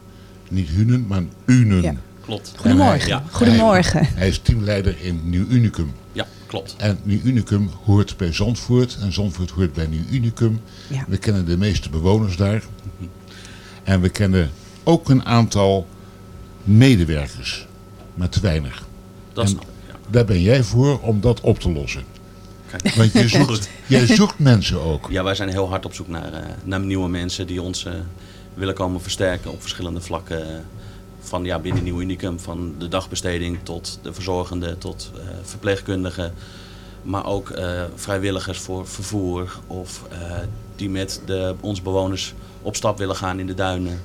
Niet Hunen, maar Unen. Ja. Klopt. Goedemorgen. Ja. Goedemorgen. Hij, hij is teamleider in Nieuw Unicum. Ja, klopt. En Nieuw Unicum hoort bij Zandvoort. En Zandvoort hoort bij Nieuw Unicum. Ja. We kennen de meeste bewoners daar. En we kennen ook een aantal medewerkers. Maar te weinig. Dat is En Daar ben jij voor om dat op te lossen. Kijk. Want je zoekt, <laughs> jij zoekt mensen ook. Ja, wij zijn heel hard op zoek naar, eh, naar nieuwe mensen die ons eh, willen komen versterken op verschillende vlakken. Van ja, binnen Nieuw Unicum, van de dagbesteding tot de verzorgende, tot eh verpleegkundigen. Maar ook eh, vrijwilligers voor vervoer of eh, die met de, onze bewoners op stap willen gaan in de duinen.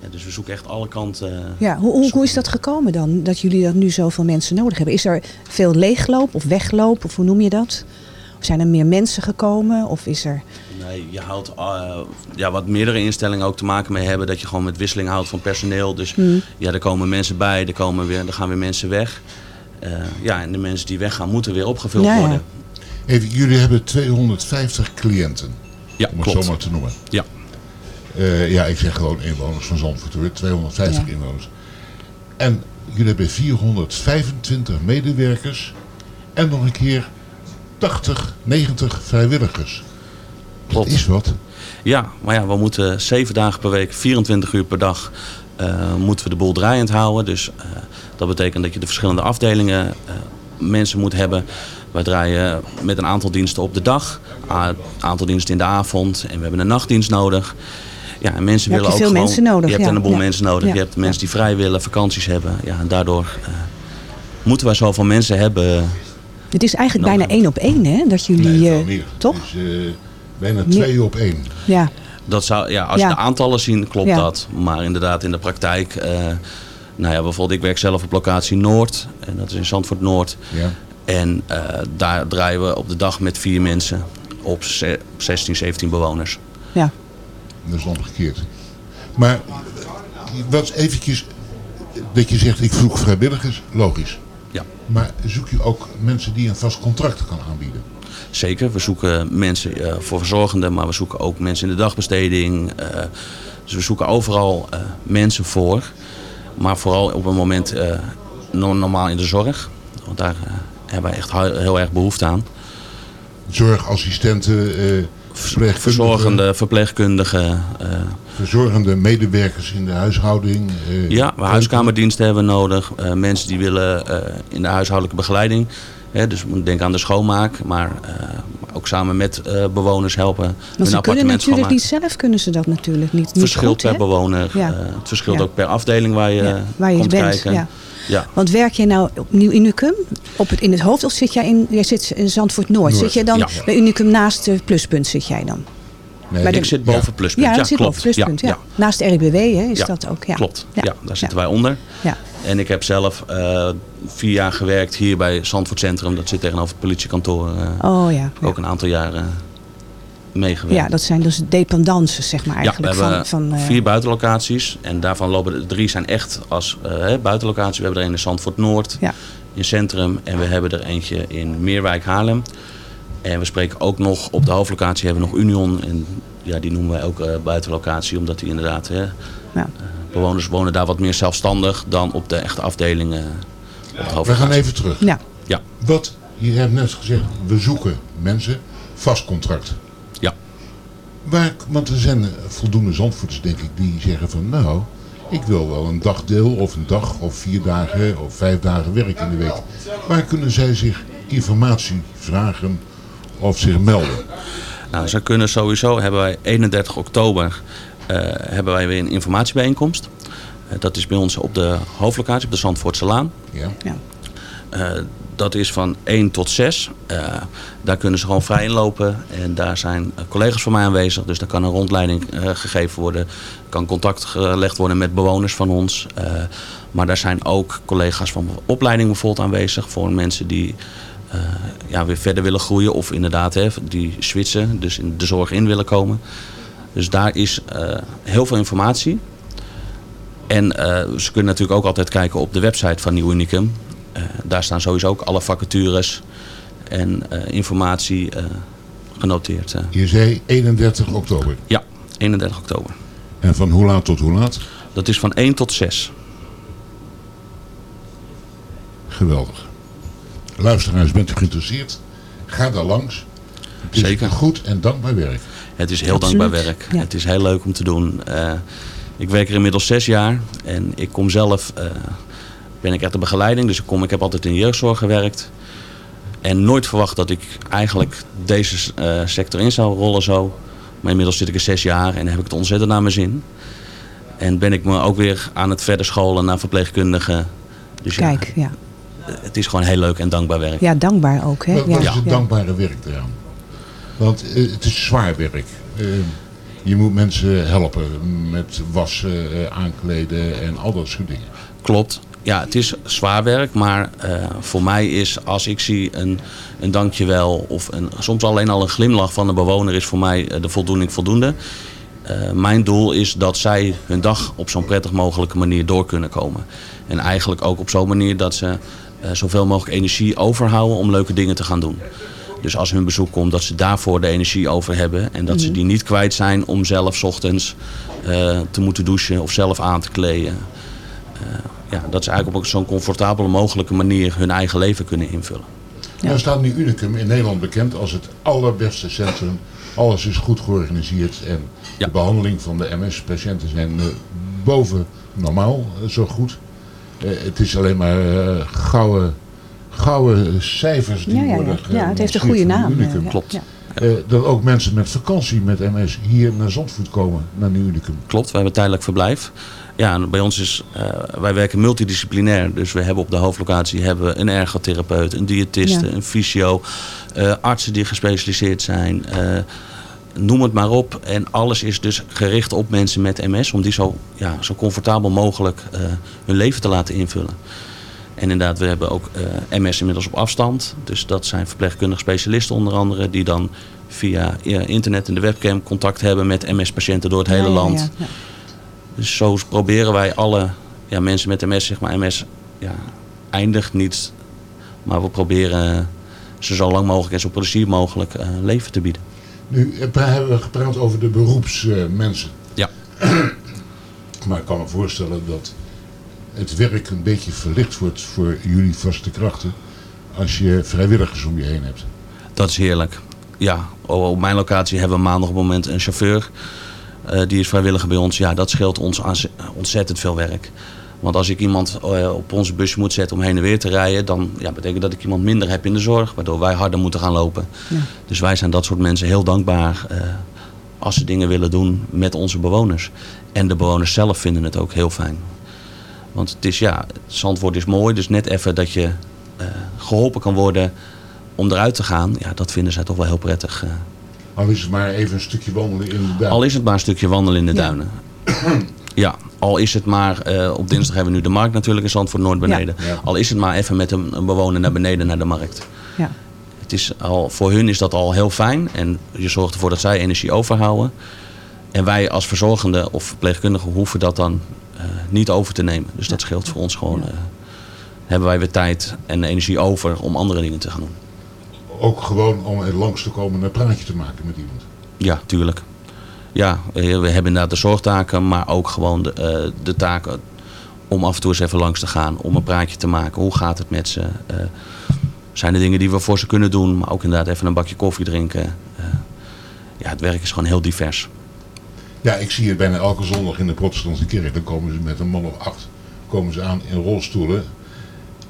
Ja, dus we zoeken echt alle kanten. Ja, hoe, hoe, hoe is dat gekomen dan, dat jullie dat nu zoveel mensen nodig hebben? Is er veel leegloop of wegloop, of hoe noem je dat? Of zijn er meer mensen gekomen, of is er... Je houdt eh, ja, wat meerdere instellingen ook te maken mee hebben. Dat je gewoon met wisseling houdt van personeel. Dus Hmm. ja, er komen mensen bij, er, komen weer, er gaan weer mensen weg. Eh, ja, en de mensen die weggaan moeten weer opgevuld Ja, ja. worden. Even, jullie hebben 250 cliënten. Ja, om het klopt. zo maar te noemen. Ja. Eh, ja, ik zeg gewoon inwoners van Zandvoort. hoor. 250 Ja. inwoners. En jullie hebben 425 medewerkers. En nog een keer 80, 90 vrijwilligers. Klopt. Dat is wat. Ja, maar ja, we moeten zeven dagen per week, 24 uur per dag, eh, moeten we de boel draaiend houden. Dus eh, dat betekent dat je de verschillende afdelingen eh, mensen moet hebben. Wij draaien met een aantal diensten op de dag, een aantal diensten in de avond en we hebben een nachtdienst nodig. Ja, en mensen Heb willen je ook veel gewoon... mensen nodig, Je hebt ja. een heleboel Ja. mensen nodig. Ja. Je hebt mensen die vrij willen, vakanties hebben. Ja, en daardoor eh, moeten wij zoveel mensen hebben. Het is eigenlijk bijna één op één, hè? Dat jullie, Nee, eh, toch? Eh, bijna twee op één. Ja, Dat zou, ja, als Ja. je de aantallen ziet, klopt Ja. dat. Maar inderdaad, in de praktijk... eh, nou ja, bijvoorbeeld, ik werk zelf op locatie Noord. En dat is in Zandvoort Noord. Ja. En eh, daar draaien we op de dag met vier mensen op ze- 16, 17 bewoners. ja. Dat is omgekeerd. Maar wat eventjes, dat je zegt ik vroeg vrijwilligers, logisch. Ja. Maar zoek je ook mensen die een vast contract kan aanbieden? Zeker, we zoeken mensen eh, voor verzorgenden, maar we zoeken ook mensen in de dagbesteding. eh, dus we zoeken overal eh, mensen voor. Maar vooral op een moment no- normaal in de zorg. Want daar hebben wij echt heel erg behoefte aan. Zorgassistenten, Verzorgende, verpleegkundigen. eh, verzorgende medewerkers in de huishouding. eh, ja, we huiskamerdiensten hebben we nodig. eh, mensen die willen eh, in de huishoudelijke begeleiding. Hè, dus we moeten denken aan de schoonmaak. Maar eh, ook samen met eh, bewoners helpen. Want ze kunnen natuurlijk niet zelf, kunnen ze dat natuurlijk niet. Het niet verschilt goed, per bewoner. Ja. eh, het verschilt Ja. ook per afdeling waar je, Ja, waar je komt bent, kijken. Ja. Want werk jij nou op Nieuw Unicum, op het, in het hoofd, of zit jij in, jij zit in Zandvoort Noord? Noord, Zit jij dan ja. bij Unicum naast de pluspunt zit jij dan? Nee, de- ik zit boven ja. pluspunt. Ja, dat zit klopt. boven pluspunt. Ja, Naast de RIBW hè, is dat ook. Ja. Klopt. Ja, daar zitten wij onder. Ja. En ik heb zelf eh, vier jaar gewerkt hier bij Zandvoort Centrum. Dat zit tegenover het politiekantoor. eh, Oh ja. Ook een aantal jaren meegewerkt. Ja, dat zijn dus dependances, zeg maar Ja, we eigenlijk. hebben van, van, eh, vier buitenlocaties. En daarvan lopen er drie zijn echt als eh, hè, buitenlocatie. We hebben er een in Zandvoort Noord, Ja. in Centrum. En we hebben er eentje in Meerwijk, Haarlem. En we spreken ook nog, op de hoofdlocatie hebben we nog Union. En ja, die noemen wij ook eh, buitenlocatie. Omdat die inderdaad, hè, Ja. eh, bewoners wonen daar wat meer zelfstandig dan op de echte afdelingen. Op de We gaan even terug. Ja. Ja. Wat, je hebt net gezegd, we zoeken mensen, vast contract. Waar, want er zijn eh, voldoende zandvoerders, denk ik, die zeggen van nou, ik wil wel een dagdeel of een dag of vier dagen of vijf dagen werk in de week. Waar kunnen zij zich informatie vragen of zich melden? Nou, ze kunnen sowieso, hebben wij 31 oktober, eh, hebben wij weer een informatiebijeenkomst. Eh, dat is bij ons op de hoofdlocatie, op de Zandvoortse Laan. Ja. Ja. Eh, dat is van 1 tot 6. Eh, daar kunnen ze gewoon vrij inlopen. En daar zijn eh, collega's van mij aanwezig. Dus daar kan een rondleiding eh, gegeven worden. kan contact gelegd worden met bewoners van ons. Maar daar zijn ook collega's van opleiding bijvoorbeeld aanwezig. Voor mensen die ja, weer verder willen groeien. Of inderdaad hè, die switchen. Dus in de zorg in willen komen. Dus daar is heel veel informatie. En ze kunnen natuurlijk ook altijd kijken op de website van Nieuw Unicum. Eh, daar staan sowieso ook alle vacatures en eh, informatie eh, genoteerd. eh. Je zei 31 oktober. Ja, 31 oktober. En van hoe laat tot hoe laat? Dat is van 1 tot 6. Geweldig. Luisteraars, bent u geïnteresseerd? Ga daar langs. Het is Zeker. goed en dankbaar werk. Het is heel Absoluut, dankbaar werk. ja. Het is heel leuk om te doen. Eh, ik werk er inmiddels zes jaar en ik kom zelf, eh, ben ik echt de begeleiding. Dus ik, kom, ik heb altijd in jeugdzorg gewerkt. En nooit verwacht dat ik eigenlijk deze eh, sector in zou rollen zo. Maar inmiddels zit ik er zes jaar en heb ik het ontzettend naar mijn zin. En ben ik me ook weer aan het verder scholen naar verpleegkundige. Dus Kijk, ja. het is gewoon heel leuk en dankbaar werk. ja, dankbaar ook. Hè? Wat, ja. is het ja. dankbare werk eraan? Want eh, het is zwaar werk. Eh, je moet mensen helpen met wassen, aankleden en al dat soort dingen. Klopt. Ja, het is zwaar werk, maar eh, voor mij is als ik zie een, een dankjewel of een, soms alleen al een glimlach van een bewoner is voor mij eh, de voldoening voldoende. Eh, mijn doel is dat zij hun dag op zo'n prettig mogelijke manier door kunnen komen. En eigenlijk ook op zo'n manier dat ze zoveel mogelijk energie overhouden om leuke dingen te gaan doen. Dus als hun bezoek komt, dat ze daarvoor de energie over hebben. En dat ze die niet kwijt zijn om zelf 's ochtends te moeten douchen of zelf aan te kleden. Ja, dat ze eigenlijk op zo'n comfortabele mogelijke manier hun eigen leven kunnen invullen. Nou staat nu Unicum in Nederland bekend als het allerbeste centrum. Alles is goed georganiseerd en Ja. de behandeling van de MS-patiënten zijn eh, boven normaal eh, zo goed. Eh, het is alleen maar gouden, gouden cijfers die Ja, ja, ja. worden ja, het heeft een goede naam. Unicum. ja, Klopt. Ja. eh, dat ook mensen met vakantie met MS hier naar Zandvoort komen, naar Nieuw Unicum. Klopt, we hebben tijdelijk verblijf. Ja, en bij ons is, eh, wij werken multidisciplinair. Dus we hebben op de hoofdlocatie hebben we een ergotherapeut, een diëtiste, Ja. een fysio, eh, artsen die gespecialiseerd zijn. eh, noem het maar op. En alles is dus gericht op mensen met MS. Om die zo, ja, zo comfortabel mogelijk hun leven te laten invullen. En inderdaad, we hebben ook MS inmiddels op afstand. Dus dat zijn verpleegkundige specialisten onder andere. Die dan via internet en de webcam contact hebben met MS-patiënten door het hele Ja, land. ja. Dus zo proberen wij alle ja, mensen met MS, zeg maar, MS ja, eindigt niet. Maar we proberen ze zo lang mogelijk en zo plezier mogelijk eh, leven te bieden. Nu eh, hebben we gepraat over de beroepsmensen. Ja. <clears throat> maar ik kan me voorstellen dat het werk een beetje verlicht wordt voor jullie vaste krachten als je vrijwilligers om je heen hebt. Dat is heerlijk. Ja, op mijn locatie hebben we maandag op het moment een chauffeur. Eh, die is vrijwilliger bij ons. Ja, dat scheelt ons ontzettend veel werk. Want als ik iemand eh, op onze busje moet zetten om heen en weer te rijden... dan ja, betekent dat ik iemand minder heb in de zorg. Waardoor wij harder moeten gaan lopen. Ja. Dus wij zijn dat soort mensen heel dankbaar... eh, als ze dingen willen doen met onze bewoners. En de bewoners zelf vinden het ook heel fijn. Want het is ja, Zandvoort is mooi. Dus net even dat je eh, geholpen kan worden om eruit te gaan. Ja, dat vinden zij toch wel heel prettig. Al is het maar even een stukje wandelen in de duin. Al is het maar een stukje wandelen in de Ja. duinen. Ja, al is het maar, eh, op dinsdag hebben we nu de markt natuurlijk in Zandvoort Noord beneden. Ja. Ja. Al is het maar even met een, een bewoner naar beneden naar de markt. Ja. Het is al, voor hun is dat al heel fijn en je zorgt ervoor dat zij energie overhouden. En wij als verzorgende of verpleegkundigen hoeven dat dan eh, niet over te nemen. Dus dat scheelt voor ons gewoon. eh, hebben wij weer tijd en energie over om andere dingen te gaan doen. Ook gewoon om er langs te komen en een praatje te maken met iemand. Ja, tuurlijk. Ja, eh, we hebben inderdaad de zorgtaken, maar ook gewoon de, eh, de taken om af en toe eens even langs te gaan, om een praatje te maken. Hoe gaat het met ze? Eh, zijn er dingen die we voor ze kunnen doen, maar ook inderdaad even een bakje koffie drinken. Ja, het werk is gewoon heel divers. Ja, ik zie het bijna elke zondag in de protestantse kerk. Dan komen ze met een man of acht komen ze aan in rolstoelen.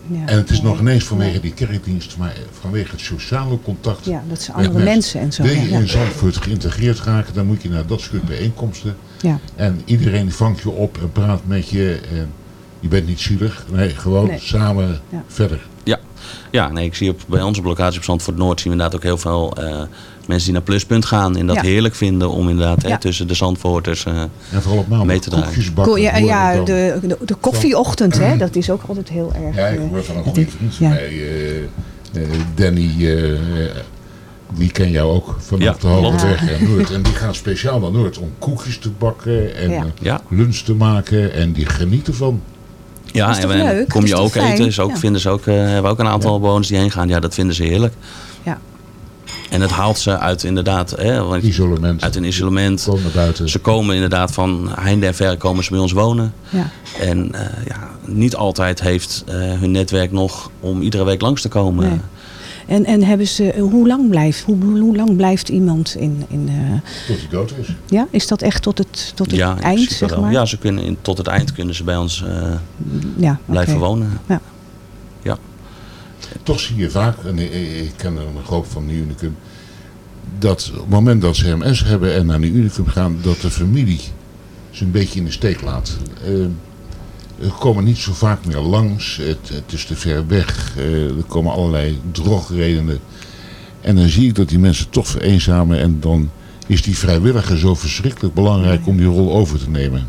Ja. En het is nog ineens vanwege die kerkdienst, maar vanwege het sociale contact. Ja, dat ze met andere mensen en zo. Wil je ja. in Zandvoort geïntegreerd raken, dan moet je naar dat soort bijeenkomsten. Ja. En iedereen vangt je op en praat met je. En je bent niet zielig. Nee, gewoon Nee. samen Ja. verder. Ja, ja nee, ik zie op, bij onze locatie op Zandvoort Noord zien we inderdaad ook heel veel eh, mensen die naar Pluspunt gaan. En dat Ja. heerlijk vinden om inderdaad hè, tussen de Zandvoorters eh, En vooral op maandag mee te draaien. koekjes Ko- ja, ja de, de, de koffieochtend, hè, dat is ook altijd heel erg. Ja, ik eh, hoor van een goede vriend ja. van mij, eh, eh, Danny, die ken jou ook vanaf Ja, de Hoge en Noord. En die gaan speciaal naar Noord om koekjes te bakken en lunch te maken. En die genieten van. Ja, is en leuk? kom je ook fijn? eten. Is ook, Ja. vinden ze ook, eh, hebben ook een aantal bewoners die heen gaan. Ja, dat vinden ze heerlijk. Ja. En het haalt ze uit inderdaad, hè, want, Isolement. uit een isolement. Buiten. Ze komen inderdaad van heinde en ver komen ze bij ons wonen. Ja. En eh, ja, niet altijd heeft eh, hun netwerk nog om iedere week langs te komen. Nee. En, en hebben ze, hoe lang blijft, hoe, hoe lang blijft iemand in, in eh, Tot hij dood is. ja, is dat echt tot het, tot het ja, eind, zeg maar? Ja, ze kunnen in, tot het eind kunnen ze bij ons eh, Ja, blijven wonen. Ja. Toch zie je vaak, en ik, ken er een groot van Nieuw Unicum, dat op het moment dat ze MS hebben en naar Nieuw Unicum gaan, dat de familie ze een beetje in de steek laat. Er komen niet zo vaak meer langs, het, het is te ver weg, eh, er komen allerlei drogredenen. En dan zie ik dat die mensen toch vereenzamen en dan is die vrijwilliger zo verschrikkelijk belangrijk om die rol over te nemen.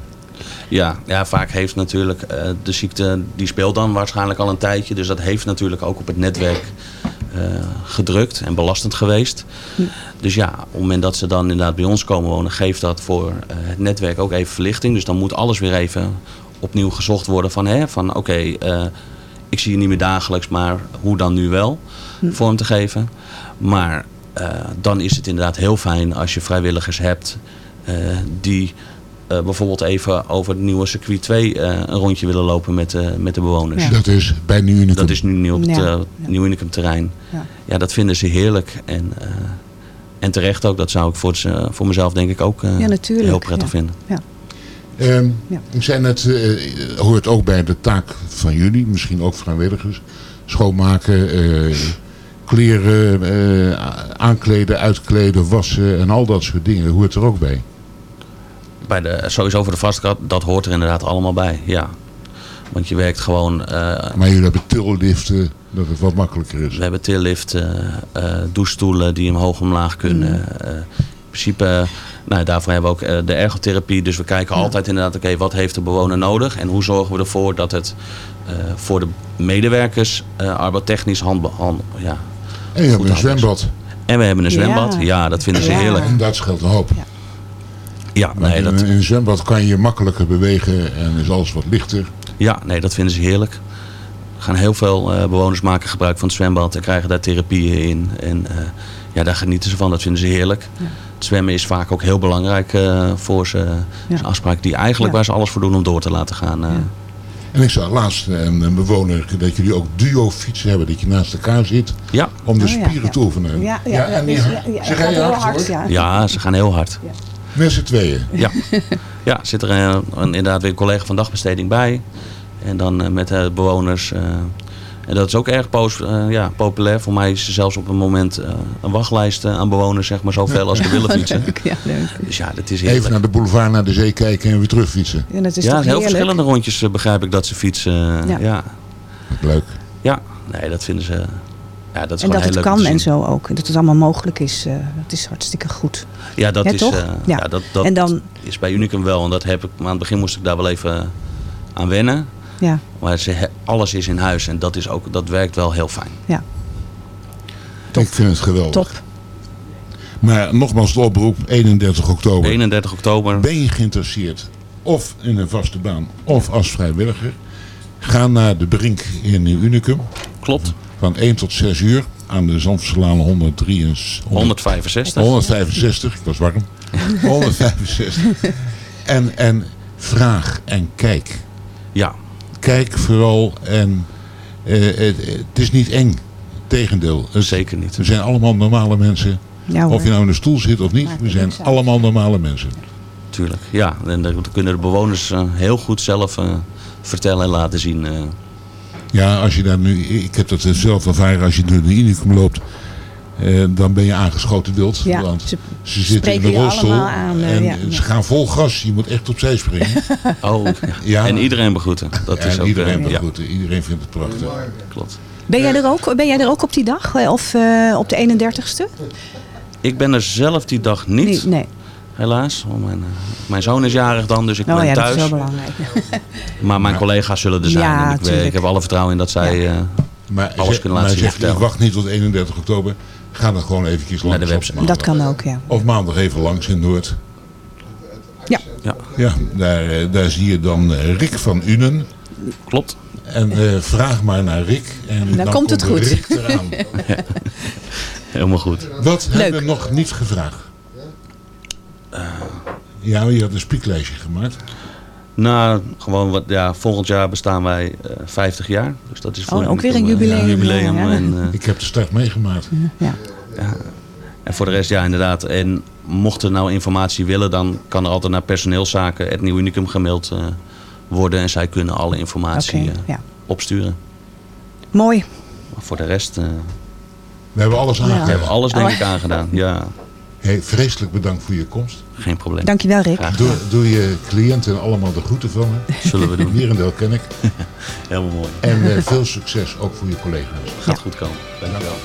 Ja, ja, vaak heeft natuurlijk eh, de ziekte, die speelt dan waarschijnlijk al een tijdje. Dus dat heeft natuurlijk ook op het netwerk eh, gedrukt en belastend geweest. Dus ja, op het moment dat ze dan inderdaad bij ons komen wonen, geeft dat voor eh, het netwerk ook even verlichting. Dus dan moet alles weer even opnieuw gezocht worden van, hè, van oké, ik zie je niet meer dagelijks, maar hoe dan nu wel vorm te geven. Maar dan is het inderdaad heel fijn als je vrijwilligers hebt die eh, bijvoorbeeld even over het nieuwe circuit 2 eh, een rondje willen lopen met, eh, met de bewoners. Ja. Dat is bij Nieuw Unicum. Dat is nu niet op het Ja. eh, Nieuw Unicum terrein. Ja. Ja, dat vinden ze heerlijk. En, eh, en terecht ook. Dat zou ik voor, ze, voor mezelf denk ik ook eh, heel prettig ja. vinden. Ja. Ehm, Ja. Ik zei net, eh, hoort ook bij de taak van jullie, misschien ook vrijwilligers, schoonmaken, eh, kleren, eh, aankleden, uitkleden, wassen en al dat soort dingen. Hoort er ook bij. Bij de, sowieso voor de vastkap, dat hoort er inderdaad allemaal bij, ja. Want je werkt gewoon... eh, Maar jullie hebben tilliften, dat het wat makkelijker is. We hebben tilliften, eh douchestoelen die omhoog omlaag kunnen. Eh, in principe, eh, nou, daarvoor hebben we ook eh, de ergotherapie. Dus we kijken altijd inderdaad, oké, wat heeft de bewoner nodig? En hoe zorgen we ervoor dat het eh, voor de medewerkers uh, arbotechnisch hand, hand, ja, En je hebt een is. zwembad. En we hebben een Ja. zwembad. Ja, dat vinden ze Ja. heerlijk. En dat scheelt een hoop. Ja, nee, in, dat, in een zwembad kan je makkelijker bewegen en is alles wat lichter. ja, nee, dat vinden ze heerlijk. Er gaan heel veel eh, bewoners maken gebruik van het zwembad en krijgen daar therapieën in. En eh, ja, daar genieten ze van. Dat vinden ze heerlijk. Het zwemmen is vaak ook heel belangrijk eh, voor ze. Dat is een afspraak die eigenlijk Ja. waar ze alles voor doen om door te laten gaan. eh. En ik zag laatst eh, een, een bewoner dat jullie ook duo fietsen hebben, dat je naast elkaar zit Ja. om de Oh, ja, spieren ja. te oefenen. Ja, ja, en die, ja, ja, ze gaan heel hard, hard, hoor. ja. ja, ze gaan heel hard. Met z'n tweeën. Ja, ja zit er eh, een, inderdaad weer een collega van dagbesteding bij. En dan eh, met de bewoners. eh, en dat is ook erg ja, populair. Voor mij is er zelfs op een moment eh, een wachtlijst aan bewoners, zeg maar, zoveel als ze willen fietsen. <laughs> Leuk, ja, leuk. Dus ja, dat is Even heerlijk. naar de boulevard, naar de zee kijken en weer terug fietsen. En dat is ja, toch heel heerlijk? verschillende rondjes begrijp ik dat ze fietsen. Ja. ja. Leuk. Ja. nee, dat vinden ze. Ja, dat is En gewoon dat heel het leuk kan en zo ook. Dat het allemaal mogelijk is. eh, dat is hartstikke goed. Ja, dat Ja, is. toch? eh, Ja. ja. dat, dat En dan- is bij Unicum wel. En dat heb ik. Maar aan het begin moest ik daar wel even aan wennen. Ja, Maar ze, alles is in huis en dat, is ook, dat werkt wel heel fijn. ja. Ik vind het geweldig. Top. Maar nogmaals de oproep, 31 oktober. 31 oktober. Ben je geïnteresseerd of in een vaste baan of als vrijwilliger? Ga naar de Brink in Nieuw Unicum. Klopt. Van 1 tot 6 uur aan de Zandverlaan 163. 165. 165, ik was warm. <laughs> 165. En, en vraag en kijk. Ja, Kijk vooral en eh, het, het is niet eng. Tegendeel. Het- zeker niet. We zijn allemaal normale mensen. Ja. Of je nou in een stoel zit of niet. We zijn allemaal normale mensen. Tuurlijk. Ja, en dat kunnen de bewoners eh, heel goed zelf eh, vertellen en laten zien. eh. Ja, als je daar nu, ik heb dat zelf ervaren, als je door de Unicum loopt, eh, dan ben je aangeschoten wild. Ja, want ze ze zitten in de rolstoel aan, eh, en ja. ze gaan vol gas. Je moet echt opzij springen. <laughs> Oh, ja. Ja. En iedereen begroeten. Dat Ja, is ook, iedereen ja, begroeten. Iedereen vindt het prachtig. klopt. Ben jij, er ook, ben jij er ook op die dag? Of eh, op de 31ste? Ik ben er zelf die dag niet, Nee. nee. Helaas. Want mijn, eh, mijn zoon is jarig dan, dus ik Oh ben ja, dat is thuis. wel belangrijk. <laughs> maar mijn collega's zullen er zijn. Ja, en ik, eh, ik heb alle vertrouwen in dat zij eh, Maar, alles kunnen maar laten zien zeg, ik vertellen. wacht niet tot 31 oktober. Ga dan gewoon eventjes langs. Naar de op website. Dat kan ook, ja. Of maandag even langs in Noord. Ja. Ja, Ja, daar, daar zie je dan Rick van Unen. klopt. En eh, vraag maar naar Rick. En dan, komt het goed. Rick eraan. <laughs> Helemaal goed. Wat Leuk. hebben we nog niet gevraagd? Ja, je had een spieklijstje gemaakt. Nou, gewoon wat, ja, volgend jaar bestaan wij eh 50 jaar. Dus dat is voor Oh, ook weer een eh, jubileum, jubileum. ja, ja. En, eh, Ik heb de start meegemaakt. ja. en voor de rest, ja, inderdaad. En mocht er nou informatie willen, dan kan er altijd naar personeelszaken, het Nieuw Unicum gemaild eh, worden. En zij kunnen alle informatie opsturen. Mooi. Maar voor de rest, eh, We hebben alles we aangedaan. hebben alles denk Oh. ik aangedaan. Ja, Hey, vreselijk bedankt voor je komst. Geen probleem. Dankjewel, Rick. Doe, doe je cliënten allemaal de groeten van me. <laughs> Zullen we doen. Merendeel ken ik. <laughs> Helemaal mooi. En eh, veel succes ook voor je collega's. Gaat goed komen. Dankjewel.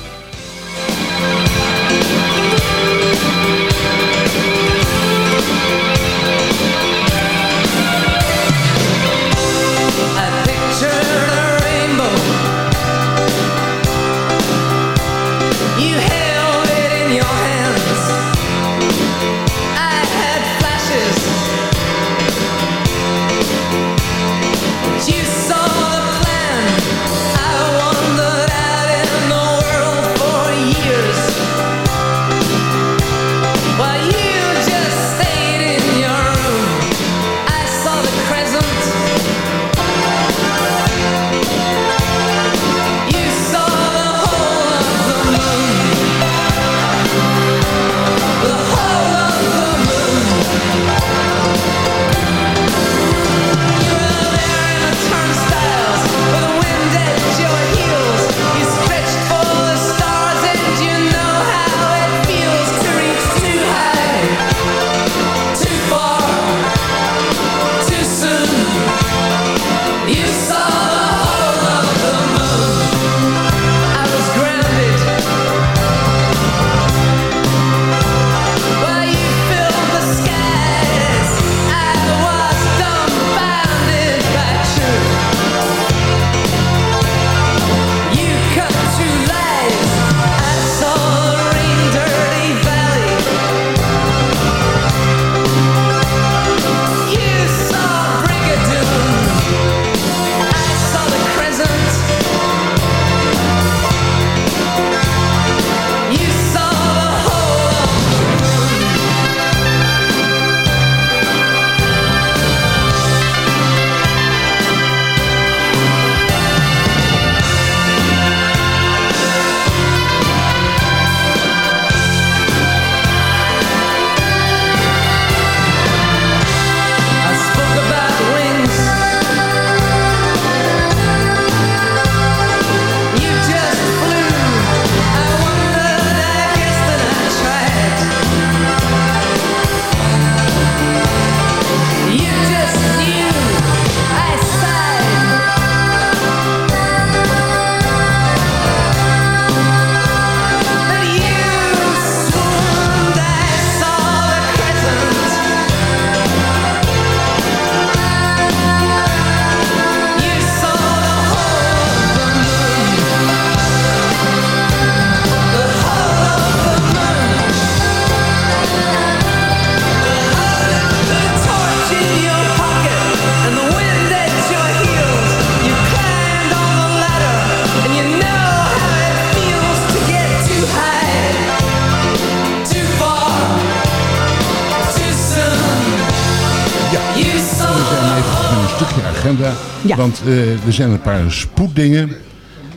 Want eh, er zijn een paar spoeddingen.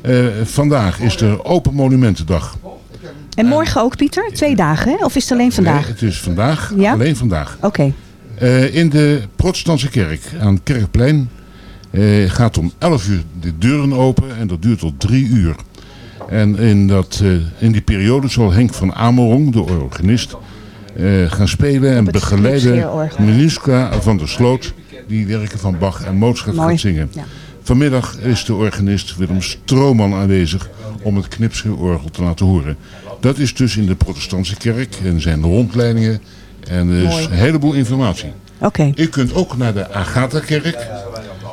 Eh, vandaag is de Open Monumentendag. En morgen ook, Pieter? Twee dagen, hè? Of is het alleen vandaag? Nee, het is vandaag, Ja? alleen vandaag. Oké. Eh, in de protestantse kerk aan het Kerkplein gaat om 11 uur de deuren open en dat duurt tot 3 uur. En in, dat, in die periode zal Henk van Amerong, de organist, gaan spelen en begeleiden. Menuska van der Sloot, die werken van Bach en Mozart Mooi. gaat zingen. Ja. Vanmiddag is de organist Willem Strooman aanwezig om het knipscheerorgel te laten horen. Dat is dus in de protestantse kerk en zijn rondleidingen en er is Mooi. een heleboel informatie. Oké. U kunt ook naar de Agatha-kerk,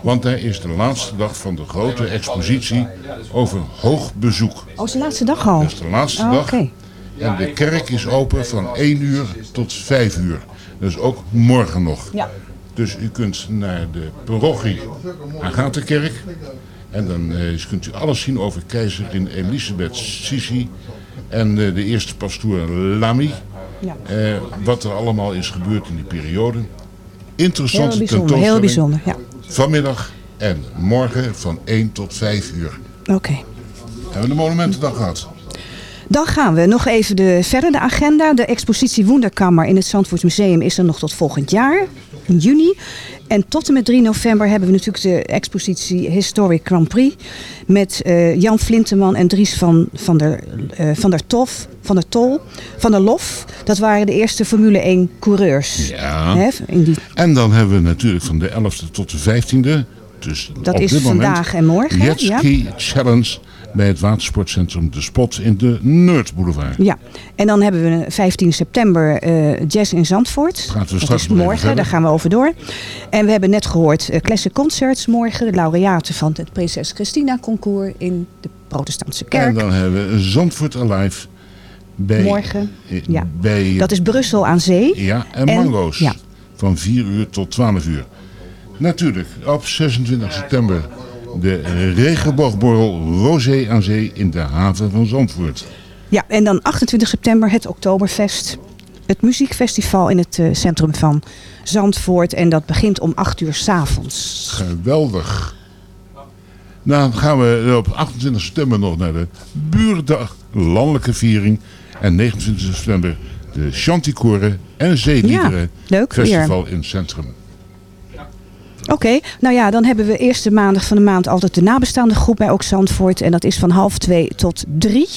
want daar is de laatste dag van de grote expositie over hoog bezoek. Oh, is de laatste dag al? Dat is de laatste Oh, dag. Oké. En de kerk is open van 1 uur tot 5 uur. Dus ook morgen nog. Ja. Dus u kunt naar de parochie Agatha-kerk. En dan eh, kunt u alles zien over keizerin Elisabeth Sisi. En eh, de eerste pastoor Lamy. Ja. Eh, wat er allemaal is gebeurd in die periode. Interessante Heel bijzonder, tentoonstelling. heel bijzonder, ja. Vanmiddag en morgen van 1 tot 5 uur. Oké. Hebben we de Monumentendag gehad? Dan gaan we nog even de, verder de agenda. De expositie Wonderkammer in het Zandvoort Museum is er nog tot volgend jaar, in juni. En tot en met 3 november hebben we natuurlijk de expositie Historic Grand Prix. Met eh, Jan Flinteman en Dries van, van, der, eh, van der Tof, van der Tol, van der Lof. Dat waren de eerste Formule 1 coureurs. Ja. Hè, in die, En dan hebben we natuurlijk van de 11e tot de 15e. Dus Dat op is dit moment vandaag en morgen? Jetski Challenge bij het watersportcentrum De Spot in de Noord Boulevard. Ja, en dan hebben we 15 september eh, Jazz in Zandvoort. Gaan we dat straks is nog even morgen, daar gaan we over door. En we hebben net gehoord eh, Classic Concerts morgen. De laureaten van het Prinses Christina Concours in de protestantse En kerk. dan hebben we Zandvoort Alive bij, Morgen, eh, ja. bij Dat is Brussel aan zee. ja, en En- Mango's ja. van 4 uur tot 12 uur. Natuurlijk, op 26 september de regenboogborrel Rosé aan zee in de haven van Zandvoort. Ja, en dan 28 september het Oktoberfest. Het muziekfestival in het eh, centrum van Zandvoort. En dat begint om 8 uur s'avonds. Geweldig. Dan gaan we op 28 september nog naar de Buurdag landelijke viering. En 29 september de Chanticoren en Zeeliederen Ja, leuk, festival in het centrum. Oké, nou ja, dan hebben we eerste maandag van de maand altijd de nabestaande groep bij Ook Zandvoort. En dat is van half twee tot drie.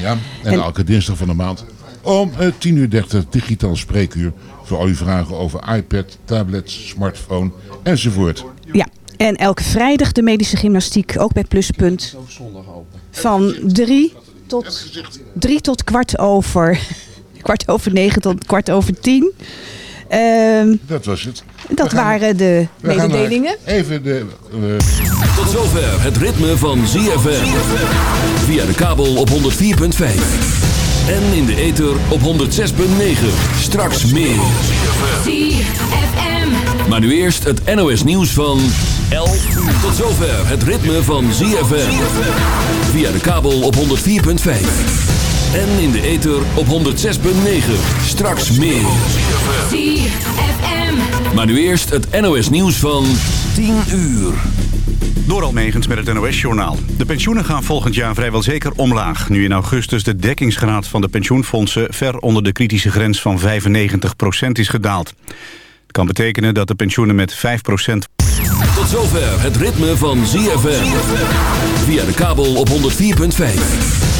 Ja, en, En- elke dinsdag van de maand om eh, 10 uur 30 digitaal spreekuur voor al uw vragen over iPad, tablet, smartphone enzovoort. Ja, en elke vrijdag de medische gymnastiek, ook bij Pluspunt. Van drie tot, drie tot kwart over, <laughs> kwart over negen tot kwart over tien. Ehm, Dat was het. dat waren de mededelingen. Even de... eh, Tot zover het ritme van ZFM. Via de kabel op 104.5. En in de ether op 106.9. Straks meer. Maar nu eerst het NOS nieuws van 11 uur. Tot zover het ritme van ZFM. Via de kabel op 104.5. En in de ether op 106.9. Straks meer. Maar nu eerst het NOS nieuws van 10 uur. Door Almegens met het NOS-journaal. De pensioenen gaan volgend jaar vrijwel zeker omlaag... nu in augustus de dekkingsgraad van de pensioenfondsen... ver onder de kritische grens van 95% is gedaald. Het kan betekenen dat de pensioenen met 5% Tot zover het ritme van ZFM. Via de kabel op 104.5.